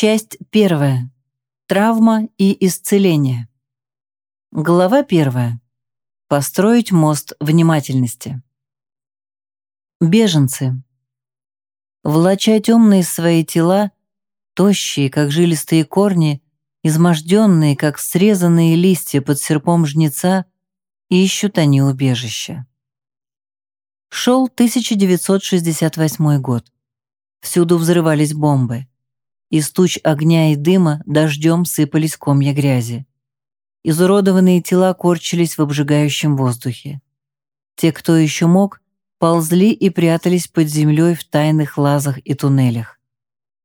Часть первая. Травма и исцеление. Глава первая. Построить мост внимательности. Беженцы. Влача темные свои тела, тощие, как жилистые корни, изможденные, как срезанные листья под серпом жнеца, ищут они убежища. Шел 1968 год. Всюду взрывались бомбы. Из туч огня и дыма дождем сыпались комья грязи. Изуродованные тела корчились в обжигающем воздухе. Те, кто еще мог, ползли и прятались под землей в тайных лазах и туннелях.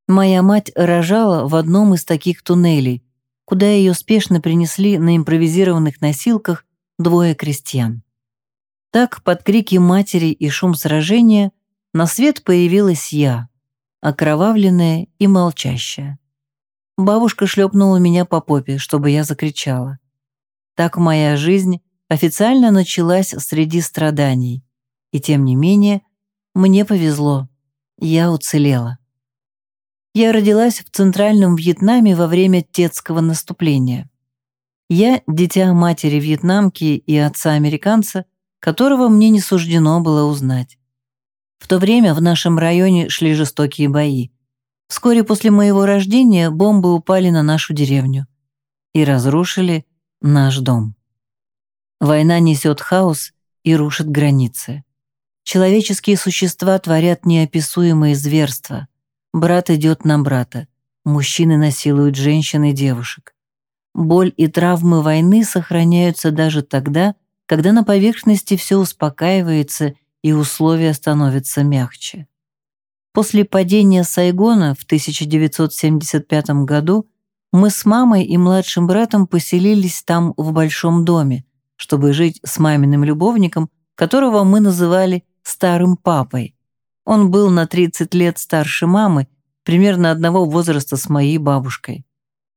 Моя мать рожала в одном из таких туннелей, куда ее спешно принесли на импровизированных носилках двое крестьян. Так, под крики матери и шум сражения, на свет появилась я, окровавленная и молчащая. Бабушка шлепнула меня по попе, чтобы я закричала. Так моя жизнь официально началась среди страданий. И тем не менее, мне повезло. Я уцелела. Я родилась в Центральном Вьетнаме во время Тетского наступления. Я – дитя матери вьетнамки и отца-американца, которого мне не суждено было узнать. В то время в нашем районе шли жестокие бои. Вскоре после моего рождения бомбы упали на нашу деревню и разрушили наш дом. Война несет хаос и рушит границы. Человеческие существа творят неописуемые зверства. Брат идет на брата. Мужчины насилуют женщин и девушек. Боль и травмы войны сохраняются даже тогда, когда на поверхности все успокаивается и условия становятся мягче. После падения Сайгона в 1975 году мы с мамой и младшим братом поселились там в большом доме, чтобы жить с маминым любовником, которого мы называли «старым папой». Он был на 30 лет старше мамы, примерно одного возраста с моей бабушкой.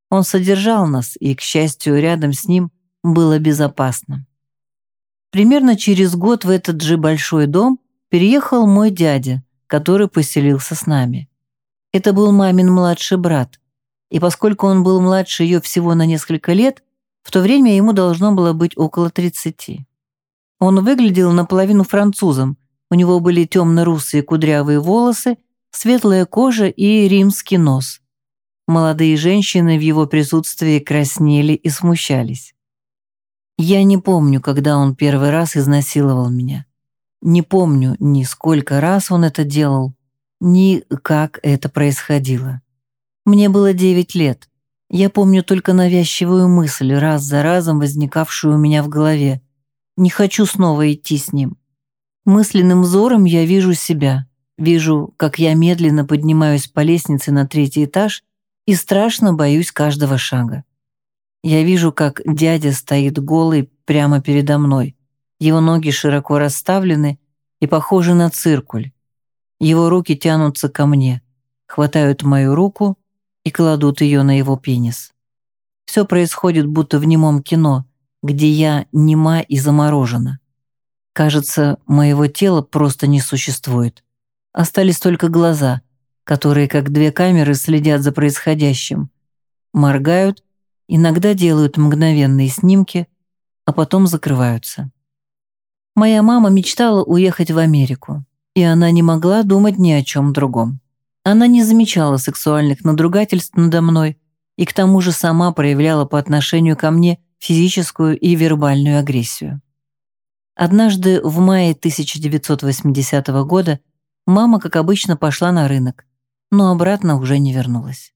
Он содержал нас, и, к счастью, рядом с ним было безопасно. Примерно через год в этот же большой дом переехал мой дядя, который поселился с нами. Это был мамин младший брат, и поскольку он был младше ее всего на несколько лет, в то время ему должно было быть около 30. Он выглядел наполовину французом, у него были темно-русые кудрявые волосы, светлая кожа и римский нос. Молодые женщины в его присутствии краснели и смущались. Я не помню, когда он первый раз изнасиловал меня. Не помню ни сколько раз он это делал, ни как это происходило. Мне было девять лет. Я помню только навязчивую мысль, раз за разом возникавшую у меня в голове. Не хочу снова идти с ним. Мысленным взором я вижу себя, вижу, как я медленно поднимаюсь по лестнице на третий этаж и страшно боюсь каждого шага. Я вижу, как дядя стоит голый прямо передо мной. Его ноги широко расставлены и похожи на циркуль. Его руки тянутся ко мне, хватают мою руку и кладут ее на его пенис. Все происходит будто в немом кино, где я нема и заморожена. Кажется, моего тела просто не существует. Остались только глаза, которые, как две камеры, следят за происходящим. Моргают иногда делают мгновенные снимки, а потом закрываются. Моя мама мечтала уехать в Америку, и она не могла думать ни о чем другом. Она не замечала сексуальных надругательств надо мной и к тому же сама проявляла по отношению ко мне физическую и вербальную агрессию. Однажды в мае 1980 года мама, как обычно, пошла на рынок, но обратно уже не вернулась.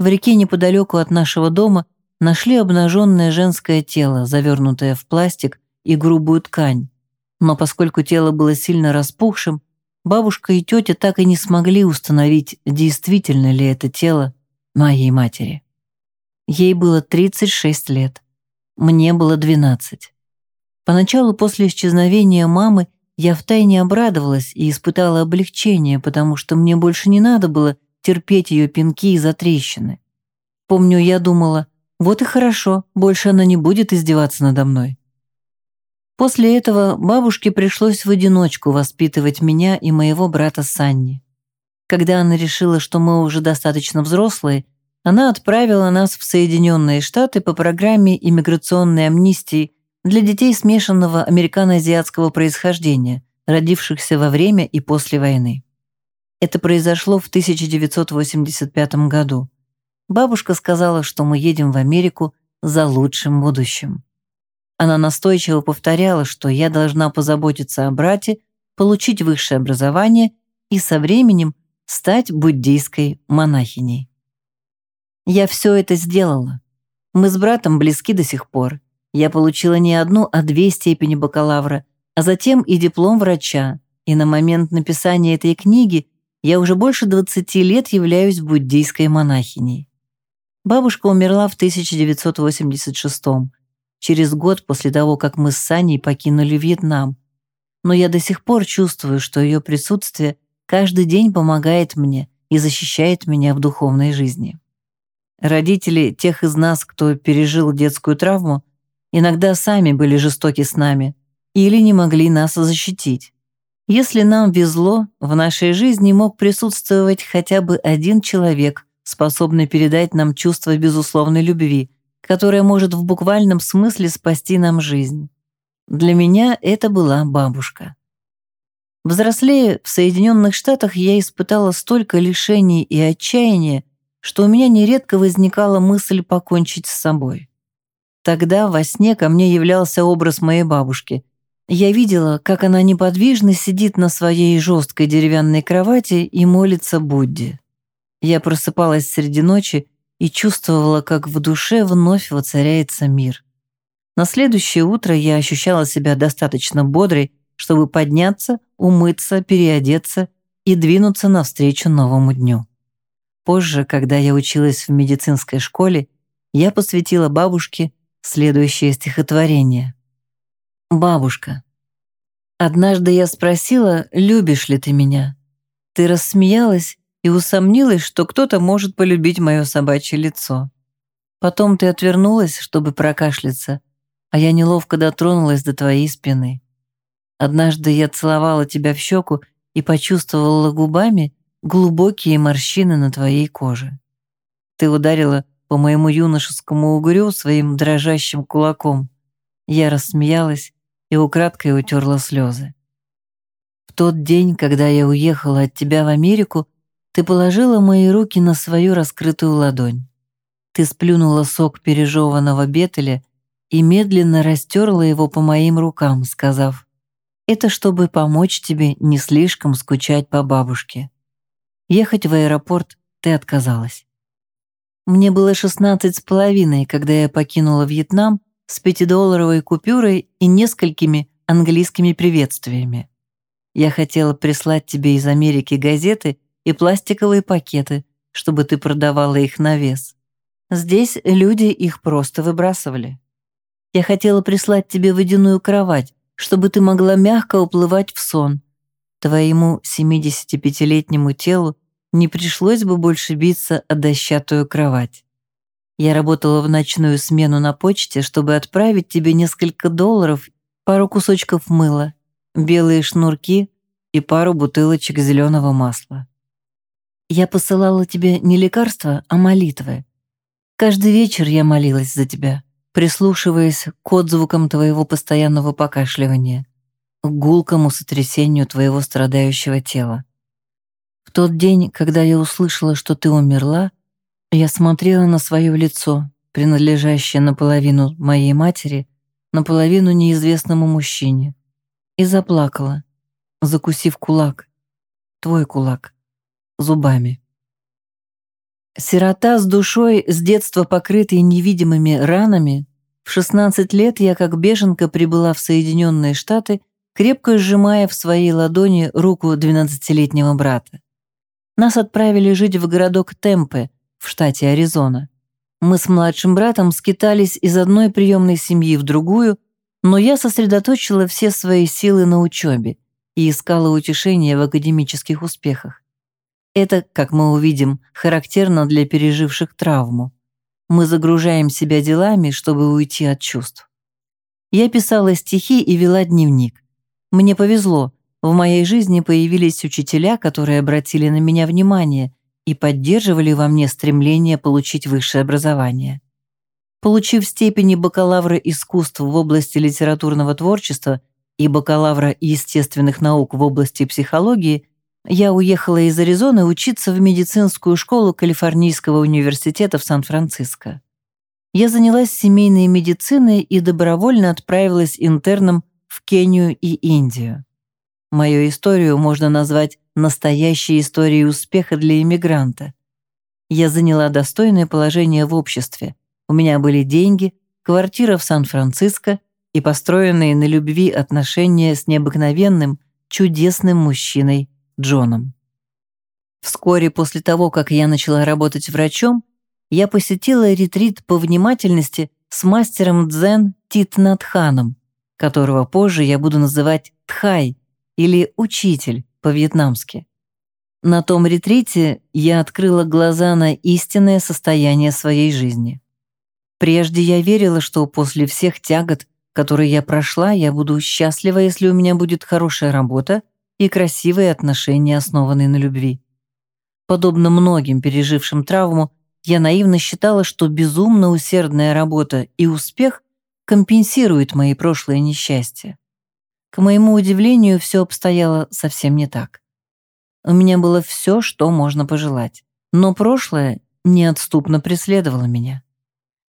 В реке неподалеку от нашего дома нашли обнаженное женское тело, завернутое в пластик и грубую ткань. Но поскольку тело было сильно распухшим, бабушка и тетя так и не смогли установить, действительно ли это тело моей матери. Ей было 36 лет. Мне было 12. Поначалу после исчезновения мамы я втайне обрадовалась и испытала облегчение, потому что мне больше не надо было терпеть ее пинки и затрещины. Помню, я думала, вот и хорошо, больше она не будет издеваться надо мной. После этого бабушке пришлось в одиночку воспитывать меня и моего брата Санни. Когда она решила, что мы уже достаточно взрослые, Она отправила нас в Соединенные Штаты по программе иммиграционной амнистии для детей смешанного американо-азиатского происхождения, родившихся во время и после войны. Это произошло в 1985 году. Бабушка сказала, что мы едем в Америку за лучшим будущим. Она настойчиво повторяла, что я должна позаботиться о брате, получить высшее образование и со временем стать буддийской монахиней. Я все это сделала. Мы с братом близки до сих пор. Я получила не одну, а две степени бакалавра, а затем и диплом врача. И на момент написания этой книги я уже больше 20 лет являюсь буддийской монахиней. Бабушка умерла в 1986 через год после того, как мы с Саней покинули Вьетнам. Но я до сих пор чувствую, что ее присутствие каждый день помогает мне и защищает меня в духовной жизни. Родители тех из нас, кто пережил детскую травму, иногда сами были жестоки с нами или не могли нас защитить. Если нам везло, в нашей жизни мог присутствовать хотя бы один человек, способный передать нам чувство безусловной любви, которое может в буквальном смысле спасти нам жизнь. Для меня это была бабушка. Взрослея в Соединенных Штатах, я испытала столько лишений и отчаяния, что у меня нередко возникала мысль покончить с собой. Тогда во сне ко мне являлся образ моей бабушки. Я видела, как она неподвижно сидит на своей жесткой деревянной кровати и молится Будде. Я просыпалась среди ночи и чувствовала, как в душе вновь воцаряется мир. На следующее утро я ощущала себя достаточно бодрой, чтобы подняться, умыться, переодеться и двинуться навстречу новому дню. Позже, когда я училась в медицинской школе, я посвятила бабушке следующее стихотворение. «Бабушка, однажды я спросила, любишь ли ты меня? Ты рассмеялась и усомнилась, что кто-то может полюбить мое собачье лицо. Потом ты отвернулась, чтобы прокашляться, а я неловко дотронулась до твоей спины. Однажды я целовала тебя в щеку и почувствовала губами, глубокие морщины на твоей коже. Ты ударила по моему юношескому угрю своим дрожащим кулаком. Я рассмеялась и украдкой утерла слезы. В тот день, когда я уехала от тебя в Америку, ты положила мои руки на свою раскрытую ладонь. Ты сплюнула сок пережеванного бетеля и медленно растерла его по моим рукам, сказав, «Это чтобы помочь тебе не слишком скучать по бабушке». Ехать в аэропорт ты отказалась. Мне было шестнадцать с половиной, когда я покинула Вьетнам с пятидолларовой купюрой и несколькими английскими приветствиями. Я хотела прислать тебе из Америки газеты и пластиковые пакеты, чтобы ты продавала их на вес. Здесь люди их просто выбрасывали. Я хотела прислать тебе водяную кровать, чтобы ты могла мягко уплывать в сон. Твоему 75-летнему телу не пришлось бы больше биться о дощатую кровать. Я работала в ночную смену на почте, чтобы отправить тебе несколько долларов, пару кусочков мыла, белые шнурки и пару бутылочек зеленого масла. Я посылала тебе не лекарства, а молитвы. Каждый вечер я молилась за тебя, прислушиваясь к отзвукам твоего постоянного покашливания, к гулкому сотрясению твоего страдающего тела. В тот день, когда я услышала, что ты умерла, я смотрела на свое лицо, принадлежащее наполовину моей матери, наполовину неизвестному мужчине, и заплакала, закусив кулак, твой кулак, зубами. Сирота с душой, с детства покрытой невидимыми ранами, в 16 лет я как беженка прибыла в Соединенные Штаты, крепко сжимая в своей ладони руку 12-летнего брата. Нас отправили жить в городок Темпе в штате Аризона. Мы с младшим братом скитались из одной приемной семьи в другую, но я сосредоточила все свои силы на учебе и искала утешения в академических успехах. Это, как мы увидим, характерно для переживших травму. Мы загружаем себя делами, чтобы уйти от чувств. Я писала стихи и вела дневник. Мне повезло, в моей жизни появились учителя, которые обратили на меня внимание и поддерживали во мне стремление получить высшее образование. Получив степени бакалавра искусств в области литературного творчества и бакалавра естественных наук в области психологии, я уехала из Аризоны учиться в медицинскую школу Калифорнийского университета в Сан-Франциско. Я занялась семейной медициной и добровольно отправилась интерном в Кению и Индию. Мою историю можно назвать настоящей историей успеха для иммигранта. Я заняла достойное положение в обществе. У меня были деньги, квартира в Сан-Франциско и построенные на любви отношения с необыкновенным, чудесным мужчиной Джоном. Вскоре после того, как я начала работать врачом, я посетила ретрит по внимательности с мастером дзен Тит Надханом, которого позже я буду называть Тхай, или «учитель» по-вьетнамски. На том ретрите я открыла глаза на истинное состояние своей жизни. Прежде я верила, что после всех тягот, которые я прошла, я буду счастлива, если у меня будет хорошая работа и красивые отношения, основанные на любви. Подобно многим пережившим травму, я наивно считала, что безумно усердная работа и успех компенсируют мои прошлые несчастья. К моему удивлению, все обстояло совсем не так. У меня было все, что можно пожелать. Но прошлое неотступно преследовало меня.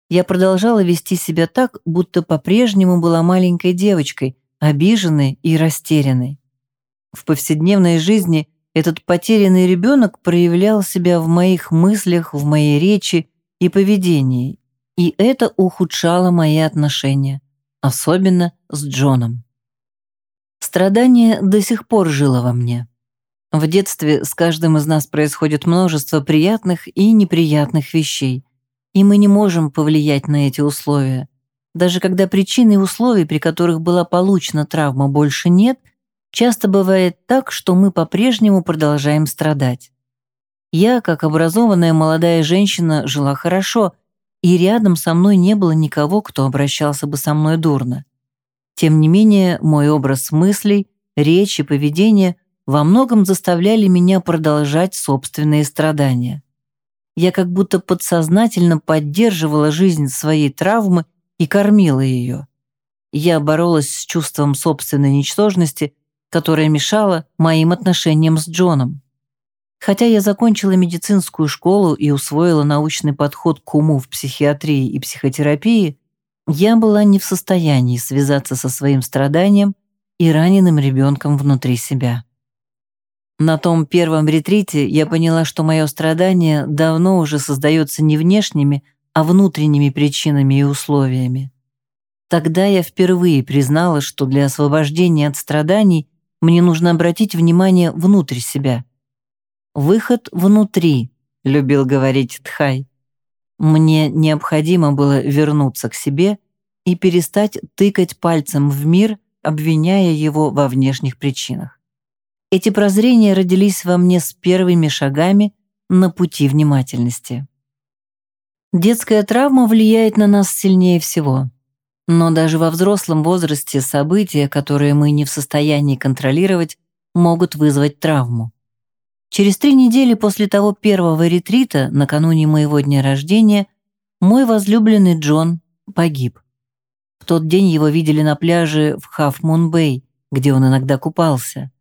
Я продолжала вести себя так, будто по-прежнему была маленькой девочкой, обиженной и растерянной. В повседневной жизни этот потерянный ребенок проявлял себя в моих мыслях, в моей речи и поведении, и это ухудшало мои отношения, особенно с Джоном. Страдание до сих пор жило во мне. В детстве с каждым из нас происходит множество приятных и неприятных вещей, и мы не можем повлиять на эти условия. Даже когда причины и условий, при которых была получена травма, больше нет, часто бывает так, что мы по-прежнему продолжаем страдать. Я, как образованная молодая женщина, жила хорошо, и рядом со мной не было никого, кто обращался бы со мной дурно. Тем не менее, мой образ мыслей, речь и поведение во многом заставляли меня продолжать собственные страдания. Я как будто подсознательно поддерживала жизнь своей травмы и кормила ее. Я боролась с чувством собственной ничтожности, которое мешало моим отношениям с Джоном. Хотя я закончила медицинскую школу и усвоила научный подход к уму в психиатрии и психотерапии, я была не в состоянии связаться со своим страданием и раненым ребенком внутри себя. На том первом ретрите я поняла, что мое страдание давно уже создается не внешними, а внутренними причинами и условиями. Тогда я впервые признала, что для освобождения от страданий мне нужно обратить внимание внутрь себя. «Выход внутри», — любил говорить Тхай. Мне необходимо было вернуться к себе и перестать тыкать пальцем в мир, обвиняя его во внешних причинах. Эти прозрения родились во мне с первыми шагами на пути внимательности. Детская травма влияет на нас сильнее всего. Но даже во взрослом возрасте события, которые мы не в состоянии контролировать, могут вызвать травму. Через три недели после того первого ретрита, накануне моего дня рождения, мой возлюбленный Джон погиб. В тот день его видели на пляже в Хаф-Мун-Бэй, где он иногда купался.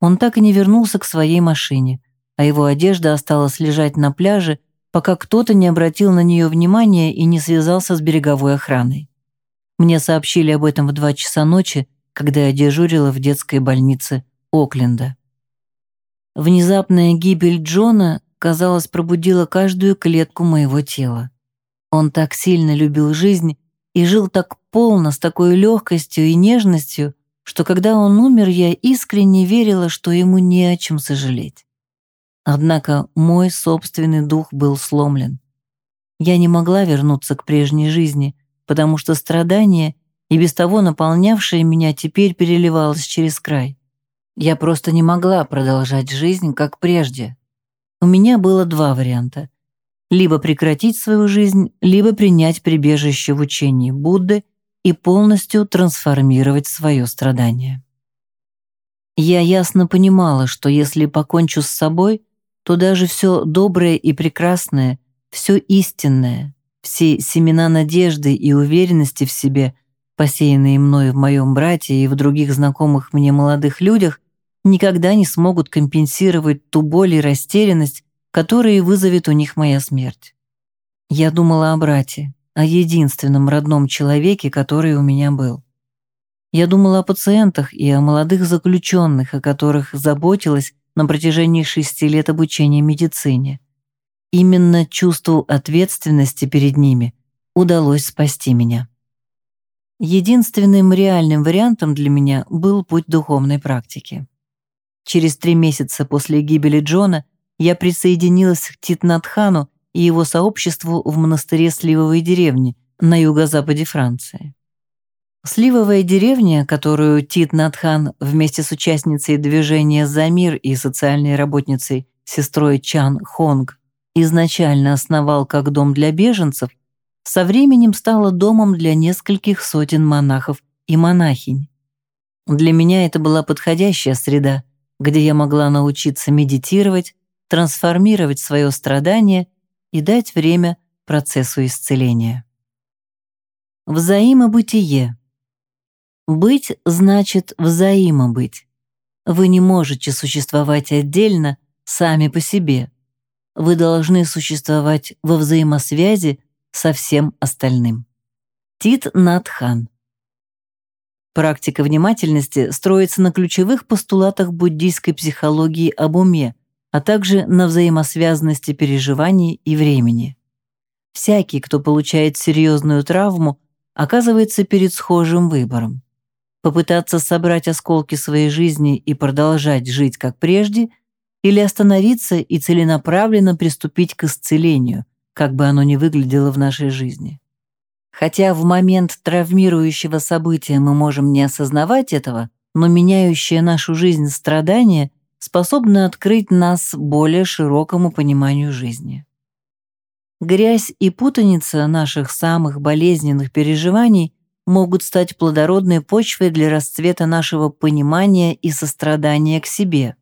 Он так и не вернулся к своей машине, а его одежда осталась лежать на пляже, пока кто-то не обратил на нее внимания и не связался с береговой охраной. Мне сообщили об этом в два часа ночи, когда я дежурила в детской больнице Окленда. Внезапная гибель Джона, казалось, пробудила каждую клетку моего тела. Он так сильно любил жизнь и жил так полно, с такой легкостью и нежностью, что когда он умер, я искренне верила, что ему не о чем сожалеть. Однако мой собственный дух был сломлен. Я не могла вернуться к прежней жизни, потому что страдание, и без того наполнявшее меня, теперь переливалось через край. Я просто не могла продолжать жизнь, как прежде. У меня было два варианта. Либо прекратить свою жизнь, либо принять прибежище в учении Будды и полностью трансформировать свое страдание. Я ясно понимала, что если покончу с собой, то даже все доброе и прекрасное, все истинное, все семена надежды и уверенности в себе, посеянные мною в моем брате и в других знакомых мне молодых людях, никогда не смогут компенсировать ту боль и растерянность, которые вызовет у них моя смерть. Я думала о брате, о единственном родном человеке, который у меня был. Я думала о пациентах и о молодых заключенных, о которых заботилась на протяжении шести лет обучения медицине. Именно чувству ответственности перед ними удалось спасти меня. Единственным реальным вариантом для меня был путь духовной практики. Через три месяца после гибели Джона я присоединилась к Титнатхану и его сообществу в монастыре Сливовой деревни на юго-западе Франции. Сливовая деревня, которую Тит Надхан вместе с участницей движения «За мир» и социальной работницей сестрой Чан Хонг изначально основал как дом для беженцев, со временем стала домом для нескольких сотен монахов и монахинь. Для меня это была подходящая среда, где я могла научиться медитировать, трансформировать свое страдание и дать время процессу исцеления. Взаимобытие. Быть значит взаимобыть. Вы не можете существовать отдельно, сами по себе. Вы должны существовать во взаимосвязи со всем остальным. Тит Надхан. Практика внимательности строится на ключевых постулатах буддийской психологии об уме, а также на взаимосвязанности переживаний и времени. Всякий, кто получает серьезную травму, оказывается перед схожим выбором попытаться собрать осколки своей жизни и продолжать жить как прежде, или остановиться и целенаправленно приступить к исцелению, как бы оно ни выглядело в нашей жизни. Хотя в момент травмирующего события мы можем не осознавать этого, но меняющее нашу жизнь страдания способны открыть нас более широкому пониманию жизни. Грязь и путаница наших самых болезненных переживаний могут стать плодородной почвой для расцвета нашего понимания и сострадания к себе.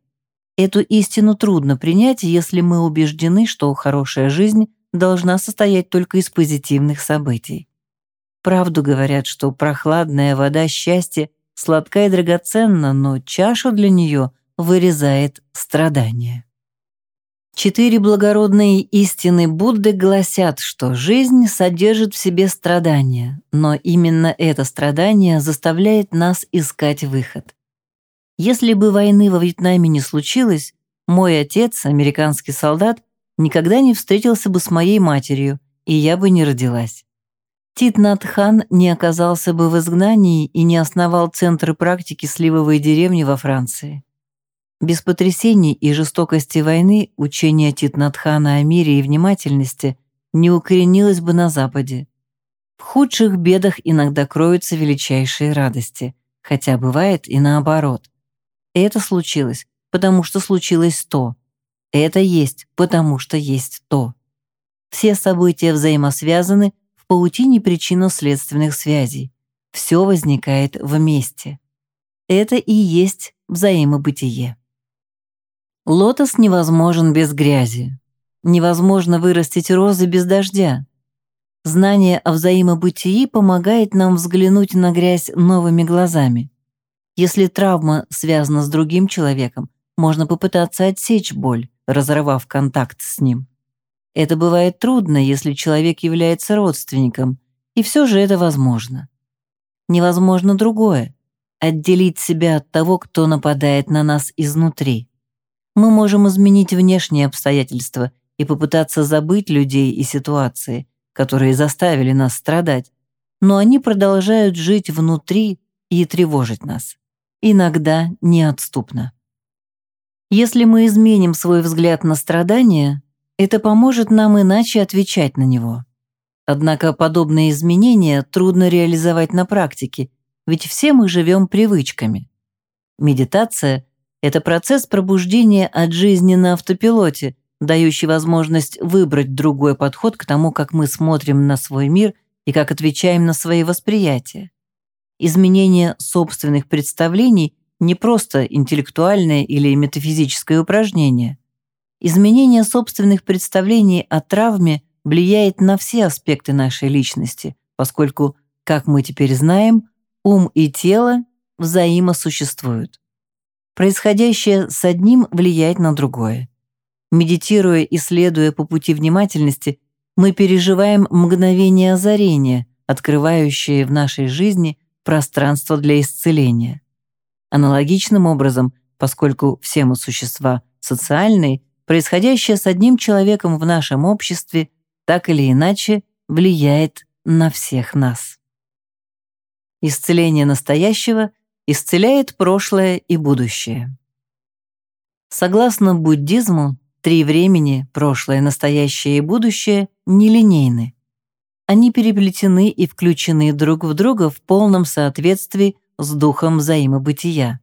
Эту истину трудно принять, если мы убеждены, что хорошая жизнь должна состоять только из позитивных событий. Правду говорят, что прохладная вода счастья сладка и драгоценна, но чашу для нее вырезает страдание. Четыре благородные истины Будды гласят, что жизнь содержит в себе страдания, но именно это страдание заставляет нас искать выход. Если бы войны во Вьетнаме не случилось, мой отец, американский солдат, никогда не встретился бы с моей матерью, и я бы не родилась. Тит Натхан не оказался бы в изгнании и не основал центры практики сливовой деревни во Франции. Без потрясений и жестокости войны учение Титнатхана о мире и внимательности не укоренилось бы на Западе. В худших бедах иногда кроются величайшие радости, хотя бывает и наоборот. Это случилось, потому что случилось то. Это есть, потому что есть то. Все события взаимосвязаны в паутине причинно-следственных связей. Все возникает вместе. Это и есть взаимобытие. Лотос невозможен без грязи. Невозможно вырастить розы без дождя. Знание о взаимобытии помогает нам взглянуть на грязь новыми глазами. Если травма связана с другим человеком, можно попытаться отсечь боль, разорвав контакт с ним. Это бывает трудно, если человек является родственником, и все же это возможно. Невозможно другое — отделить себя от того, кто нападает на нас изнутри мы можем изменить внешние обстоятельства и попытаться забыть людей и ситуации, которые заставили нас страдать, но они продолжают жить внутри и тревожить нас. Иногда неотступно. Если мы изменим свой взгляд на страдания, это поможет нам иначе отвечать на него. Однако подобные изменения трудно реализовать на практике, ведь все мы живем привычками. Медитация это процесс пробуждения от жизни на автопилоте, дающий возможность выбрать другой подход к тому, как мы смотрим на свой мир и как отвечаем на свои восприятия. Изменение собственных представлений не просто интеллектуальное или метафизическое упражнение. Изменение собственных представлений о травме влияет на все аспекты нашей личности, поскольку, как мы теперь знаем, ум и тело взаимосуществуют. Происходящее с одним влияет на другое. Медитируя и следуя по пути внимательности, мы переживаем мгновение озарения, открывающее в нашей жизни пространство для исцеления. Аналогичным образом, поскольку все мы существа социальные, происходящее с одним человеком в нашем обществе так или иначе влияет на всех нас. Исцеление настоящего исцеляет прошлое и будущее. Согласно буддизму, три времени, прошлое, настоящее и будущее, нелинейны. Они переплетены и включены друг в друга в полном соответствии с духом взаимобытия.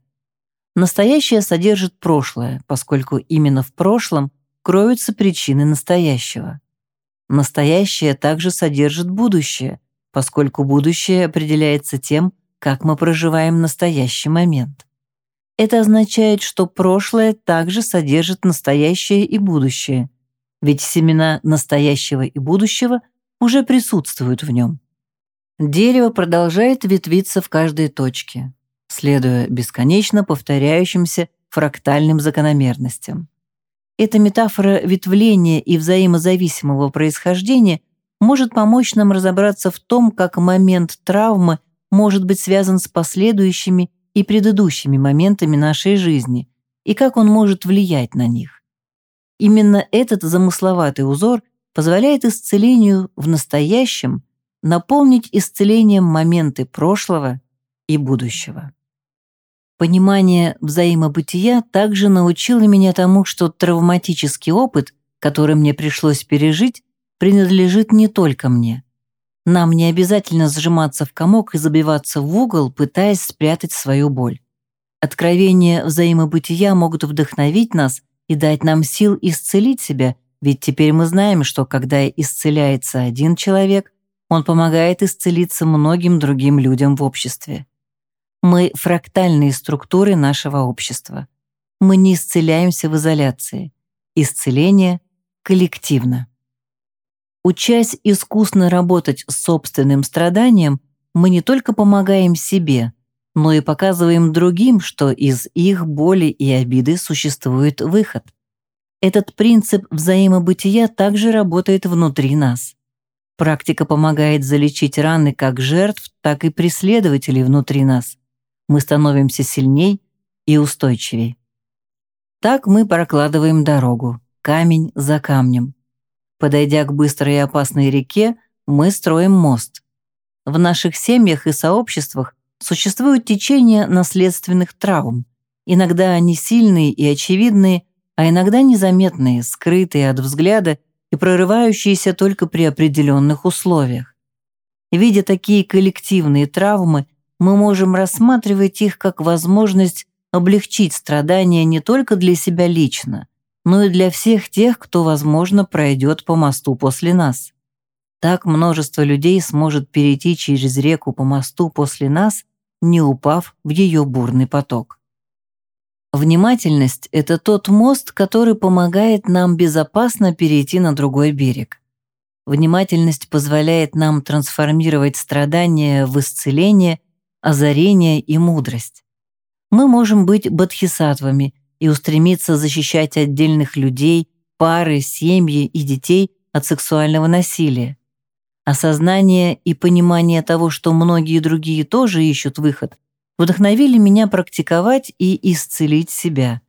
Настоящее содержит прошлое, поскольку именно в прошлом кроются причины настоящего. Настоящее также содержит будущее, поскольку будущее определяется тем, как мы проживаем настоящий момент. Это означает, что прошлое также содержит настоящее и будущее, ведь семена настоящего и будущего уже присутствуют в нем. Дерево продолжает ветвиться в каждой точке, следуя бесконечно повторяющимся фрактальным закономерностям. Эта метафора ветвления и взаимозависимого происхождения может помочь нам разобраться в том, как момент травмы может быть связан с последующими и предыдущими моментами нашей жизни и как он может влиять на них. Именно этот замысловатый узор позволяет исцелению в настоящем наполнить исцелением моменты прошлого и будущего. Понимание взаимобытия также научило меня тому, что травматический опыт, который мне пришлось пережить, принадлежит не только мне. Нам не обязательно сжиматься в комок и забиваться в угол, пытаясь спрятать свою боль. Откровения взаимобытия могут вдохновить нас и дать нам сил исцелить себя, ведь теперь мы знаем, что когда исцеляется один человек, он помогает исцелиться многим другим людям в обществе. Мы — фрактальные структуры нашего общества. Мы не исцеляемся в изоляции. Исцеление коллективно. Учась искусно работать с собственным страданием, мы не только помогаем себе, но и показываем другим, что из их боли и обиды существует выход. Этот принцип взаимобытия также работает внутри нас. Практика помогает залечить раны как жертв, так и преследователей внутри нас. Мы становимся сильней и устойчивей. Так мы прокладываем дорогу, камень за камнем. Подойдя к быстрой и опасной реке, мы строим мост. В наших семьях и сообществах существуют течения наследственных травм. Иногда они сильные и очевидные, а иногда незаметные, скрытые от взгляда и прорывающиеся только при определенных условиях. Видя такие коллективные травмы, мы можем рассматривать их как возможность облегчить страдания не только для себя лично, но и для всех тех, кто, возможно, пройдет по мосту после нас. Так множество людей сможет перейти через реку по мосту после нас, не упав в ее бурный поток. Внимательность — это тот мост, который помогает нам безопасно перейти на другой берег. Внимательность позволяет нам трансформировать страдания в исцеление, озарение и мудрость. Мы можем быть бодхисаттвами и устремиться защищать отдельных людей, пары, семьи и детей от сексуального насилия. Осознание и понимание того, что многие другие тоже ищут выход, вдохновили меня практиковать и исцелить себя.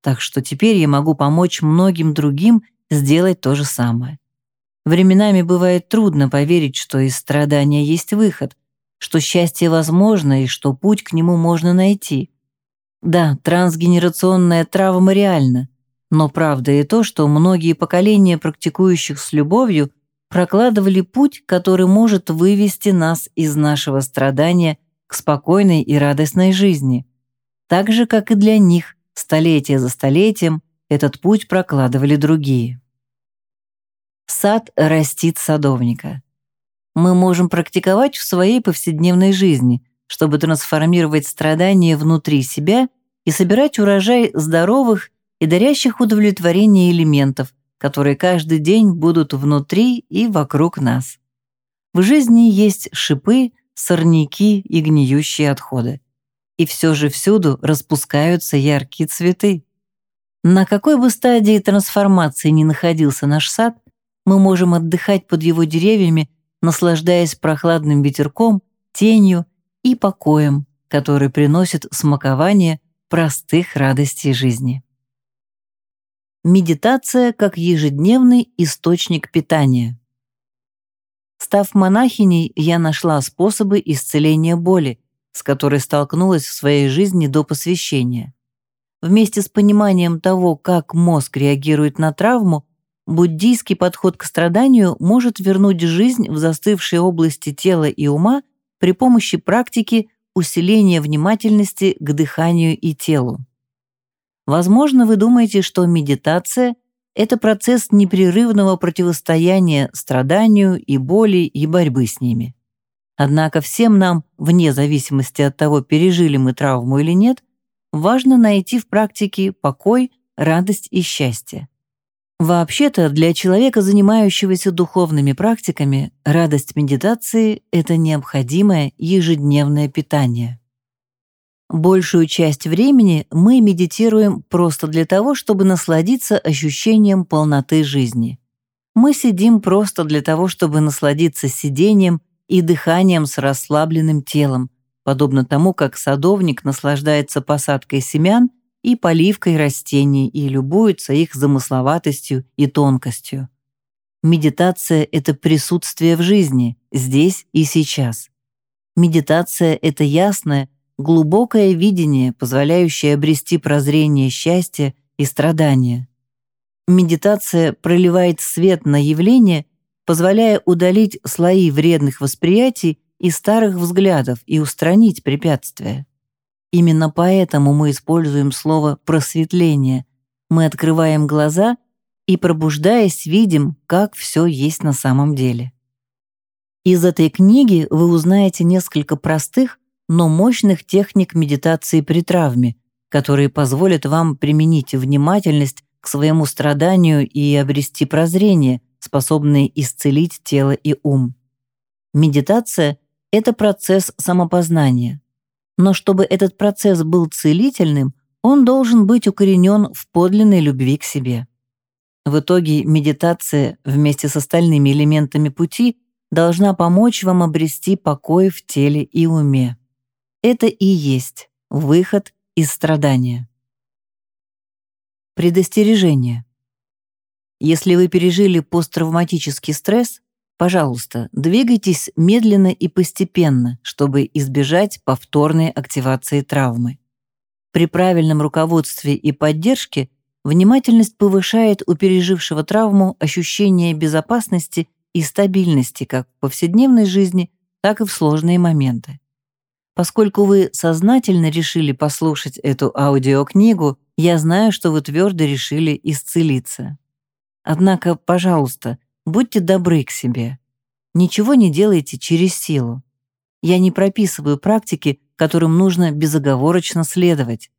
Так что теперь я могу помочь многим другим сделать то же самое. Временами бывает трудно поверить, что из страдания есть выход, что счастье возможно и что путь к нему можно найти. Да, трансгенерационная травма реальна, но правда и то, что многие поколения практикующих с любовью прокладывали путь, который может вывести нас из нашего страдания к спокойной и радостной жизни. Так же, как и для них, столетие за столетием, этот путь прокладывали другие. Сад растит садовника. Мы можем практиковать в своей повседневной жизни – чтобы трансформировать страдания внутри себя и собирать урожай здоровых и дарящих удовлетворение элементов, которые каждый день будут внутри и вокруг нас. В жизни есть шипы, сорняки и гниющие отходы. И все же всюду распускаются яркие цветы. На какой бы стадии трансформации ни находился наш сад, мы можем отдыхать под его деревьями, наслаждаясь прохладным ветерком, тенью и покоем, который приносит смакование простых радостей жизни. Медитация как ежедневный источник питания. Став монахиней, я нашла способы исцеления боли, с которой столкнулась в своей жизни до посвящения. Вместе с пониманием того, как мозг реагирует на травму, буддийский подход к страданию может вернуть жизнь в застывшие области тела и ума при помощи практики усиления внимательности к дыханию и телу. Возможно, вы думаете, что медитация — это процесс непрерывного противостояния страданию и боли и борьбы с ними. Однако всем нам, вне зависимости от того, пережили мы травму или нет, важно найти в практике покой, радость и счастье. Вообще-то, для человека, занимающегося духовными практиками, радость медитации — это необходимое ежедневное питание. Большую часть времени мы медитируем просто для того, чтобы насладиться ощущением полноты жизни. Мы сидим просто для того, чтобы насладиться сидением и дыханием с расслабленным телом, подобно тому, как садовник наслаждается посадкой семян и поливкой растений и любуется их замысловатостью и тонкостью. Медитация — это присутствие в жизни, здесь и сейчас. Медитация — это ясное, глубокое видение, позволяющее обрести прозрение счастья и страдания. Медитация проливает свет на явление, позволяя удалить слои вредных восприятий и старых взглядов и устранить препятствия. Именно поэтому мы используем слово «просветление». Мы открываем глаза и, пробуждаясь, видим, как все есть на самом деле. Из этой книги вы узнаете несколько простых, но мощных техник медитации при травме, которые позволят вам применить внимательность к своему страданию и обрести прозрение, способное исцелить тело и ум. Медитация — это процесс самопознания. Но чтобы этот процесс был целительным, он должен быть укоренен в подлинной любви к себе. В итоге медитация вместе с остальными элементами пути должна помочь вам обрести покой в теле и уме. Это и есть выход из страдания. Предостережение. Если вы пережили посттравматический стресс, Пожалуйста, двигайтесь медленно и постепенно, чтобы избежать повторной активации травмы. При правильном руководстве и поддержке внимательность повышает у пережившего травму ощущение безопасности и стабильности как в повседневной жизни, так и в сложные моменты. Поскольку вы сознательно решили послушать эту аудиокнигу, я знаю, что вы твердо решили исцелиться. Однако, пожалуйста, Будьте добры к себе. Ничего не делайте через силу. Я не прописываю практики, которым нужно безоговорочно следовать.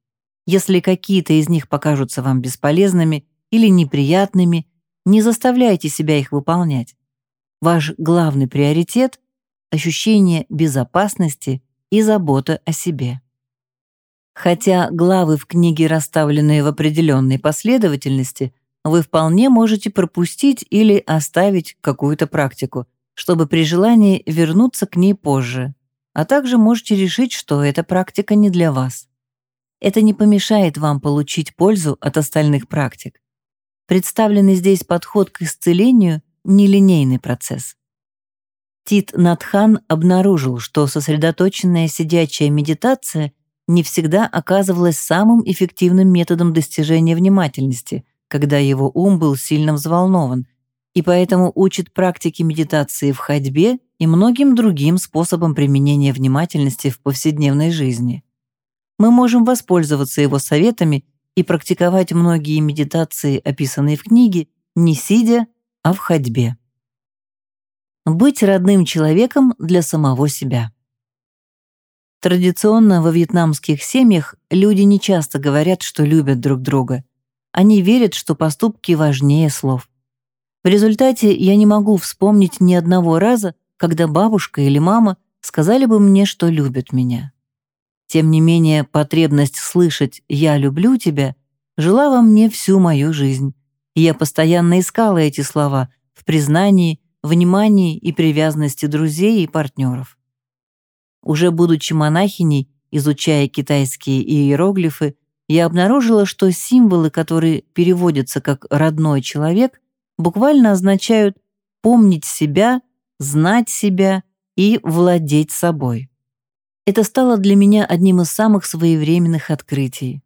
Если какие-то из них покажутся вам бесполезными или неприятными, не заставляйте себя их выполнять. Ваш главный приоритет — ощущение безопасности и забота о себе. Хотя главы в книге расставленные в определенной последовательности, вы вполне можете пропустить или оставить какую-то практику, чтобы при желании вернуться к ней позже, а также можете решить, что эта практика не для вас. Это не помешает вам получить пользу от остальных практик. Представленный здесь подход к исцелению — нелинейный процесс. Тит Натхан обнаружил, что сосредоточенная сидячая медитация не всегда оказывалась самым эффективным методом достижения внимательности — когда его ум был сильно взволнован, и поэтому учит практике медитации в ходьбе и многим другим способам применения внимательности в повседневной жизни. Мы можем воспользоваться его советами и практиковать многие медитации, описанные в книге, не сидя, а в ходьбе. Быть родным человеком для самого себя. Традиционно во вьетнамских семьях люди не часто говорят, что любят друг друга – они верят, что поступки важнее слов. В результате я не могу вспомнить ни одного раза, когда бабушка или мама сказали бы мне, что любят меня. Тем не менее, потребность слышать «я люблю тебя» жила во мне всю мою жизнь, и я постоянно искала эти слова в признании, внимании и привязанности друзей и партнеров. Уже будучи монахиней, изучая китайские иероглифы, я обнаружила, что символы, которые переводятся как «родной человек», буквально означают «помнить себя», «знать себя» и «владеть собой». Это стало для меня одним из самых своевременных открытий.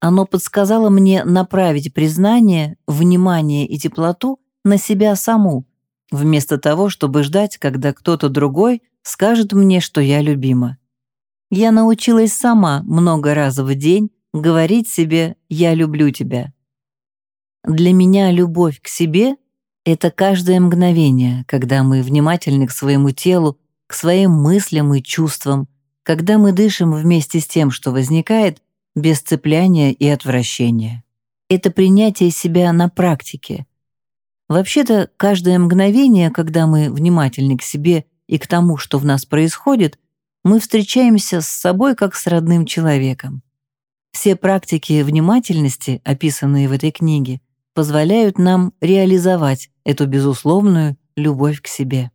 Оно подсказало мне направить признание, внимание и теплоту на себя саму, вместо того, чтобы ждать, когда кто-то другой скажет мне, что я любима. Я научилась сама много раз в день говорить себе «я люблю тебя». Для меня любовь к себе — это каждое мгновение, когда мы внимательны к своему телу, к своим мыслям и чувствам, когда мы дышим вместе с тем, что возникает, без цепляния и отвращения. Это принятие себя на практике. Вообще-то, каждое мгновение, когда мы внимательны к себе и к тому, что в нас происходит, мы встречаемся с собой как с родным человеком. Все практики внимательности, описанные в этой книге, позволяют нам реализовать эту безусловную любовь к себе.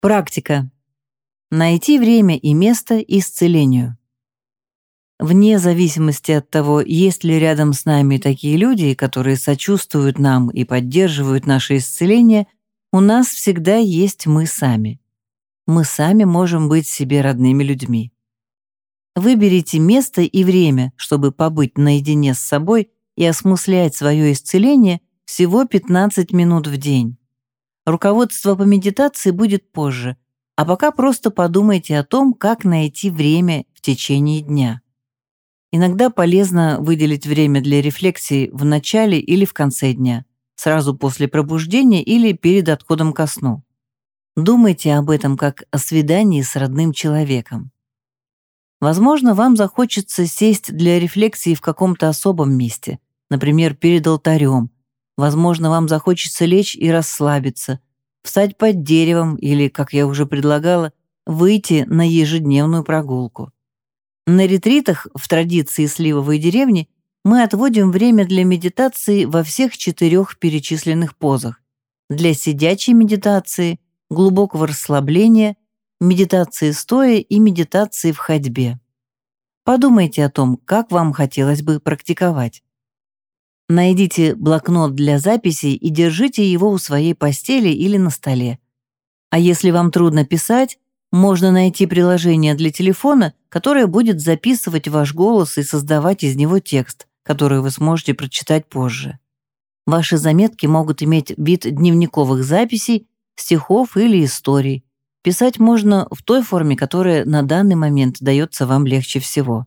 Практика. Найти время и место исцелению. Вне зависимости от того, есть ли рядом с нами такие люди, которые сочувствуют нам и поддерживают наше исцеление, у нас всегда есть мы сами. Мы сами можем быть себе родными людьми. Выберите место и время, чтобы побыть наедине с собой и осмыслять свое исцеление всего 15 минут в день. Руководство по медитации будет позже, а пока просто подумайте о том, как найти время в течение дня. Иногда полезно выделить время для рефлексии в начале или в конце дня, сразу после пробуждения или перед отходом ко сну. Думайте об этом как о свидании с родным человеком. Возможно, вам захочется сесть для рефлексии в каком-то особом месте, например, перед алтарем. Возможно, вам захочется лечь и расслабиться, встать под деревом или, как я уже предлагала, выйти на ежедневную прогулку. На ретритах в традиции сливовой деревни мы отводим время для медитации во всех четырех перечисленных позах. Для сидячей медитации, глубокого расслабления медитации стоя и медитации в ходьбе. Подумайте о том, как вам хотелось бы практиковать. Найдите блокнот для записей и держите его у своей постели или на столе. А если вам трудно писать, можно найти приложение для телефона, которое будет записывать ваш голос и создавать из него текст, который вы сможете прочитать позже. Ваши заметки могут иметь вид дневниковых записей, стихов или историй, Писать можно в той форме, которая на данный момент дается вам легче всего.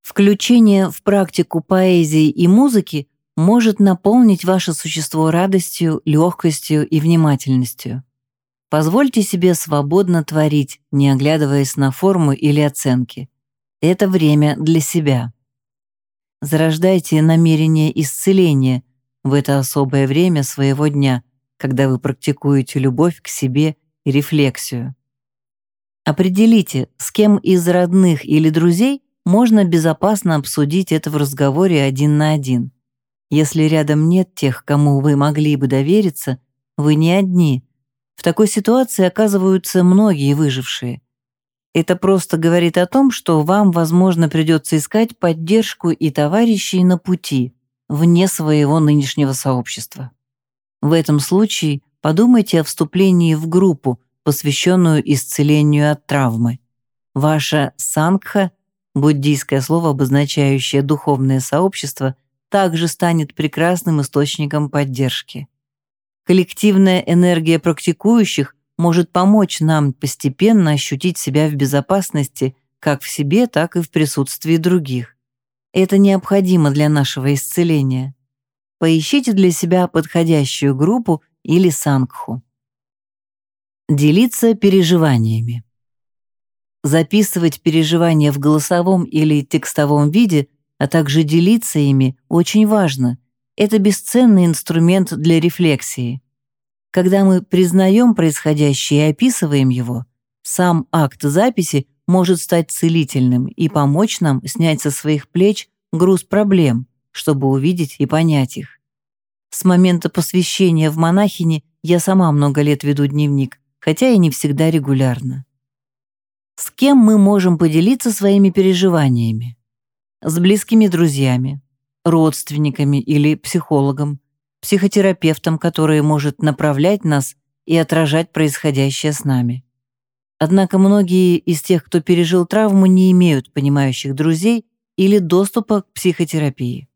Включение в практику поэзии и музыки может наполнить ваше существо радостью, легкостью и внимательностью. Позвольте себе свободно творить, не оглядываясь на форму или оценки. Это время для себя. Зарождайте намерение исцеления в это особое время своего дня, когда вы практикуете любовь к себе и рефлексию. Определите, с кем из родных или друзей можно безопасно обсудить это в разговоре один на один. Если рядом нет тех, кому вы могли бы довериться, вы не одни. В такой ситуации оказываются многие выжившие. Это просто говорит о том, что вам, возможно, придется искать поддержку и товарищей на пути, вне своего нынешнего сообщества. В этом случае подумайте о вступлении в группу, посвященную исцелению от травмы. Ваша сангха, буддийское слово, обозначающее духовное сообщество, также станет прекрасным источником поддержки. Коллективная энергия практикующих может помочь нам постепенно ощутить себя в безопасности как в себе, так и в присутствии других. Это необходимо для нашего исцеления. Поищите для себя подходящую группу или сангху. Делиться переживаниями. Записывать переживания в голосовом или текстовом виде а также делиться ими очень важно. Это бесценный инструмент для рефлексии. Когда мы признаем происходящее и описываем его, сам акт записи может стать целительным и помочь нам снять со своих плеч груз проблем, чтобы увидеть и понять их. С момента посвящения в монахини я сама много лет веду дневник, хотя и не всегда регулярно. С кем мы можем поделиться своими переживаниями? С близкими друзьями, родственниками или психологом, психотерапевтом, который может направлять нас и отражать происходящее с нами. Однако многие из тех, кто пережил травму, не имеют понимающих друзей или доступа к психотерапии.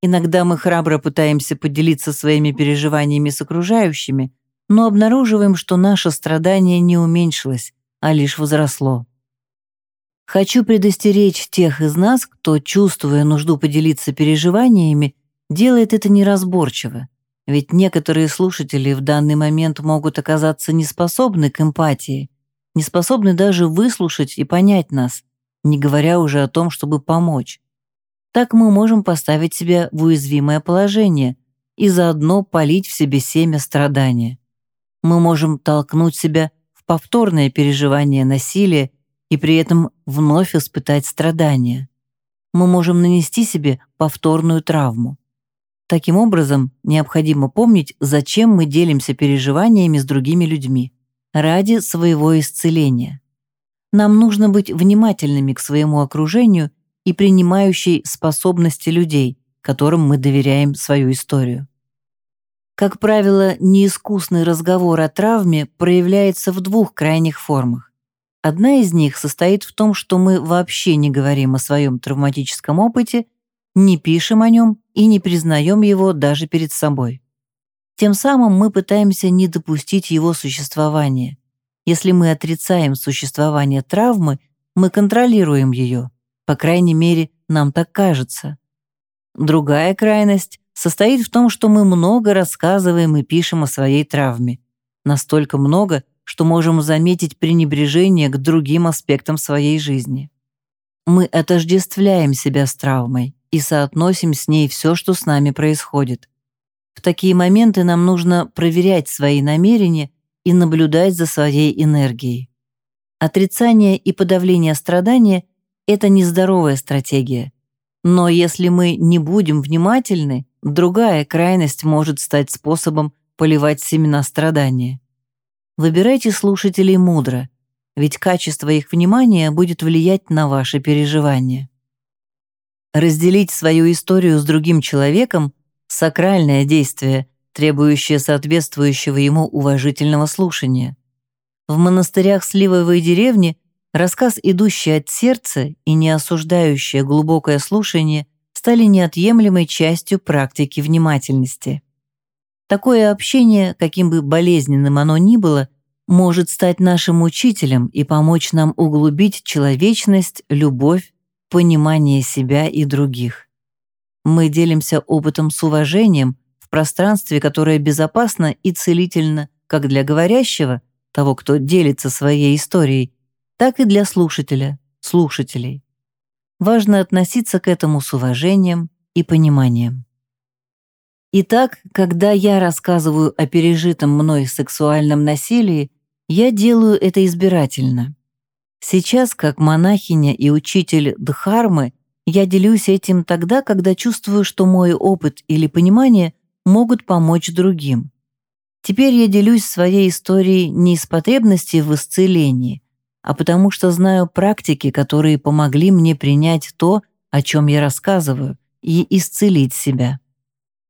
Иногда мы храбро пытаемся поделиться своими переживаниями с окружающими, но обнаруживаем, что наше страдание не уменьшилось, а лишь возросло. Хочу предостеречь тех из нас, кто, чувствуя нужду поделиться переживаниями, делает это неразборчиво, ведь некоторые слушатели в данный момент могут оказаться неспособны к эмпатии, неспособны даже выслушать и понять нас, не говоря уже о том, чтобы помочь. Так мы можем поставить себя в уязвимое положение и заодно полить в себе семя страдания. Мы можем толкнуть себя в повторное переживание насилия и при этом вновь испытать страдания. Мы можем нанести себе повторную травму. Таким образом, необходимо помнить, зачем мы делимся переживаниями с другими людьми. Ради своего исцеления. Нам нужно быть внимательными к своему окружению и принимающей способности людей, которым мы доверяем свою историю. Как правило, неискусный разговор о травме проявляется в двух крайних формах. Одна из них состоит в том, что мы вообще не говорим о своем травматическом опыте, не пишем о нем и не признаем его даже перед собой. Тем самым мы пытаемся не допустить его существования, если мы отрицаем существование травмы, мы контролируем ее. По крайней мере, нам так кажется. Другая крайность состоит в том, что мы много рассказываем и пишем о своей травме. Настолько много, что можем заметить пренебрежение к другим аспектам своей жизни. Мы отождествляем себя с травмой и соотносим с ней все, что с нами происходит. В такие моменты нам нужно проверять свои намерения и наблюдать за своей энергией. Отрицание и подавление страдания – это нездоровая стратегия. Но если мы не будем внимательны, другая крайность может стать способом поливать семена страдания. Выбирайте слушателей мудро, ведь качество их внимания будет влиять на ваши переживания. Разделить свою историю с другим человеком – сакральное действие, требующее соответствующего ему уважительного слушания. В монастырях Сливовой деревни рассказ, идущий от сердца и не осуждающее глубокое слушание, стали неотъемлемой частью практики внимательности. Такое общение, каким бы болезненным оно ни было, может стать нашим учителем и помочь нам углубить человечность, любовь, понимание себя и других. Мы делимся опытом с уважением, в пространстве, которое безопасно и целительно как для говорящего, того, кто делится своей историей, так и для слушателя, слушателей. Важно относиться к этому с уважением и пониманием. Итак, когда я рассказываю о пережитом мной сексуальном насилии, я делаю это избирательно. Сейчас, как монахиня и учитель Дхармы, я делюсь этим тогда, когда чувствую, что мой опыт или понимание могут помочь другим. Теперь я делюсь своей историей не из потребности в исцелении, а потому что знаю практики, которые помогли мне принять то, о чем я рассказываю, и исцелить себя.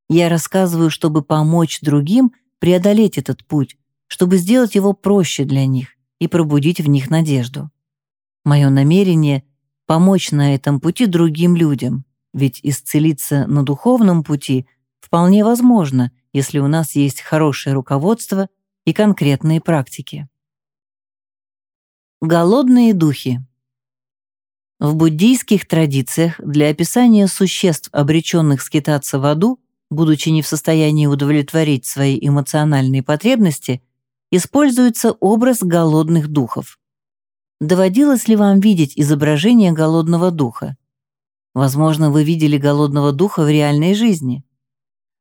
Я рассказываю, чтобы помочь другим преодолеть этот путь, чтобы сделать его проще для них и пробудить в них надежду. Мое намерение — помочь на этом пути другим людям, ведь исцелиться на духовном пути — вполне возможно, если у нас есть хорошее руководство и конкретные практики. Голодные духи. В буддийских традициях для описания существ, обреченных скитаться в аду, будучи не в состоянии удовлетворить свои эмоциональные потребности, используется образ голодных духов. Доводилось ли вам видеть изображение голодного духа? Возможно, вы видели голодного духа в реальной жизни.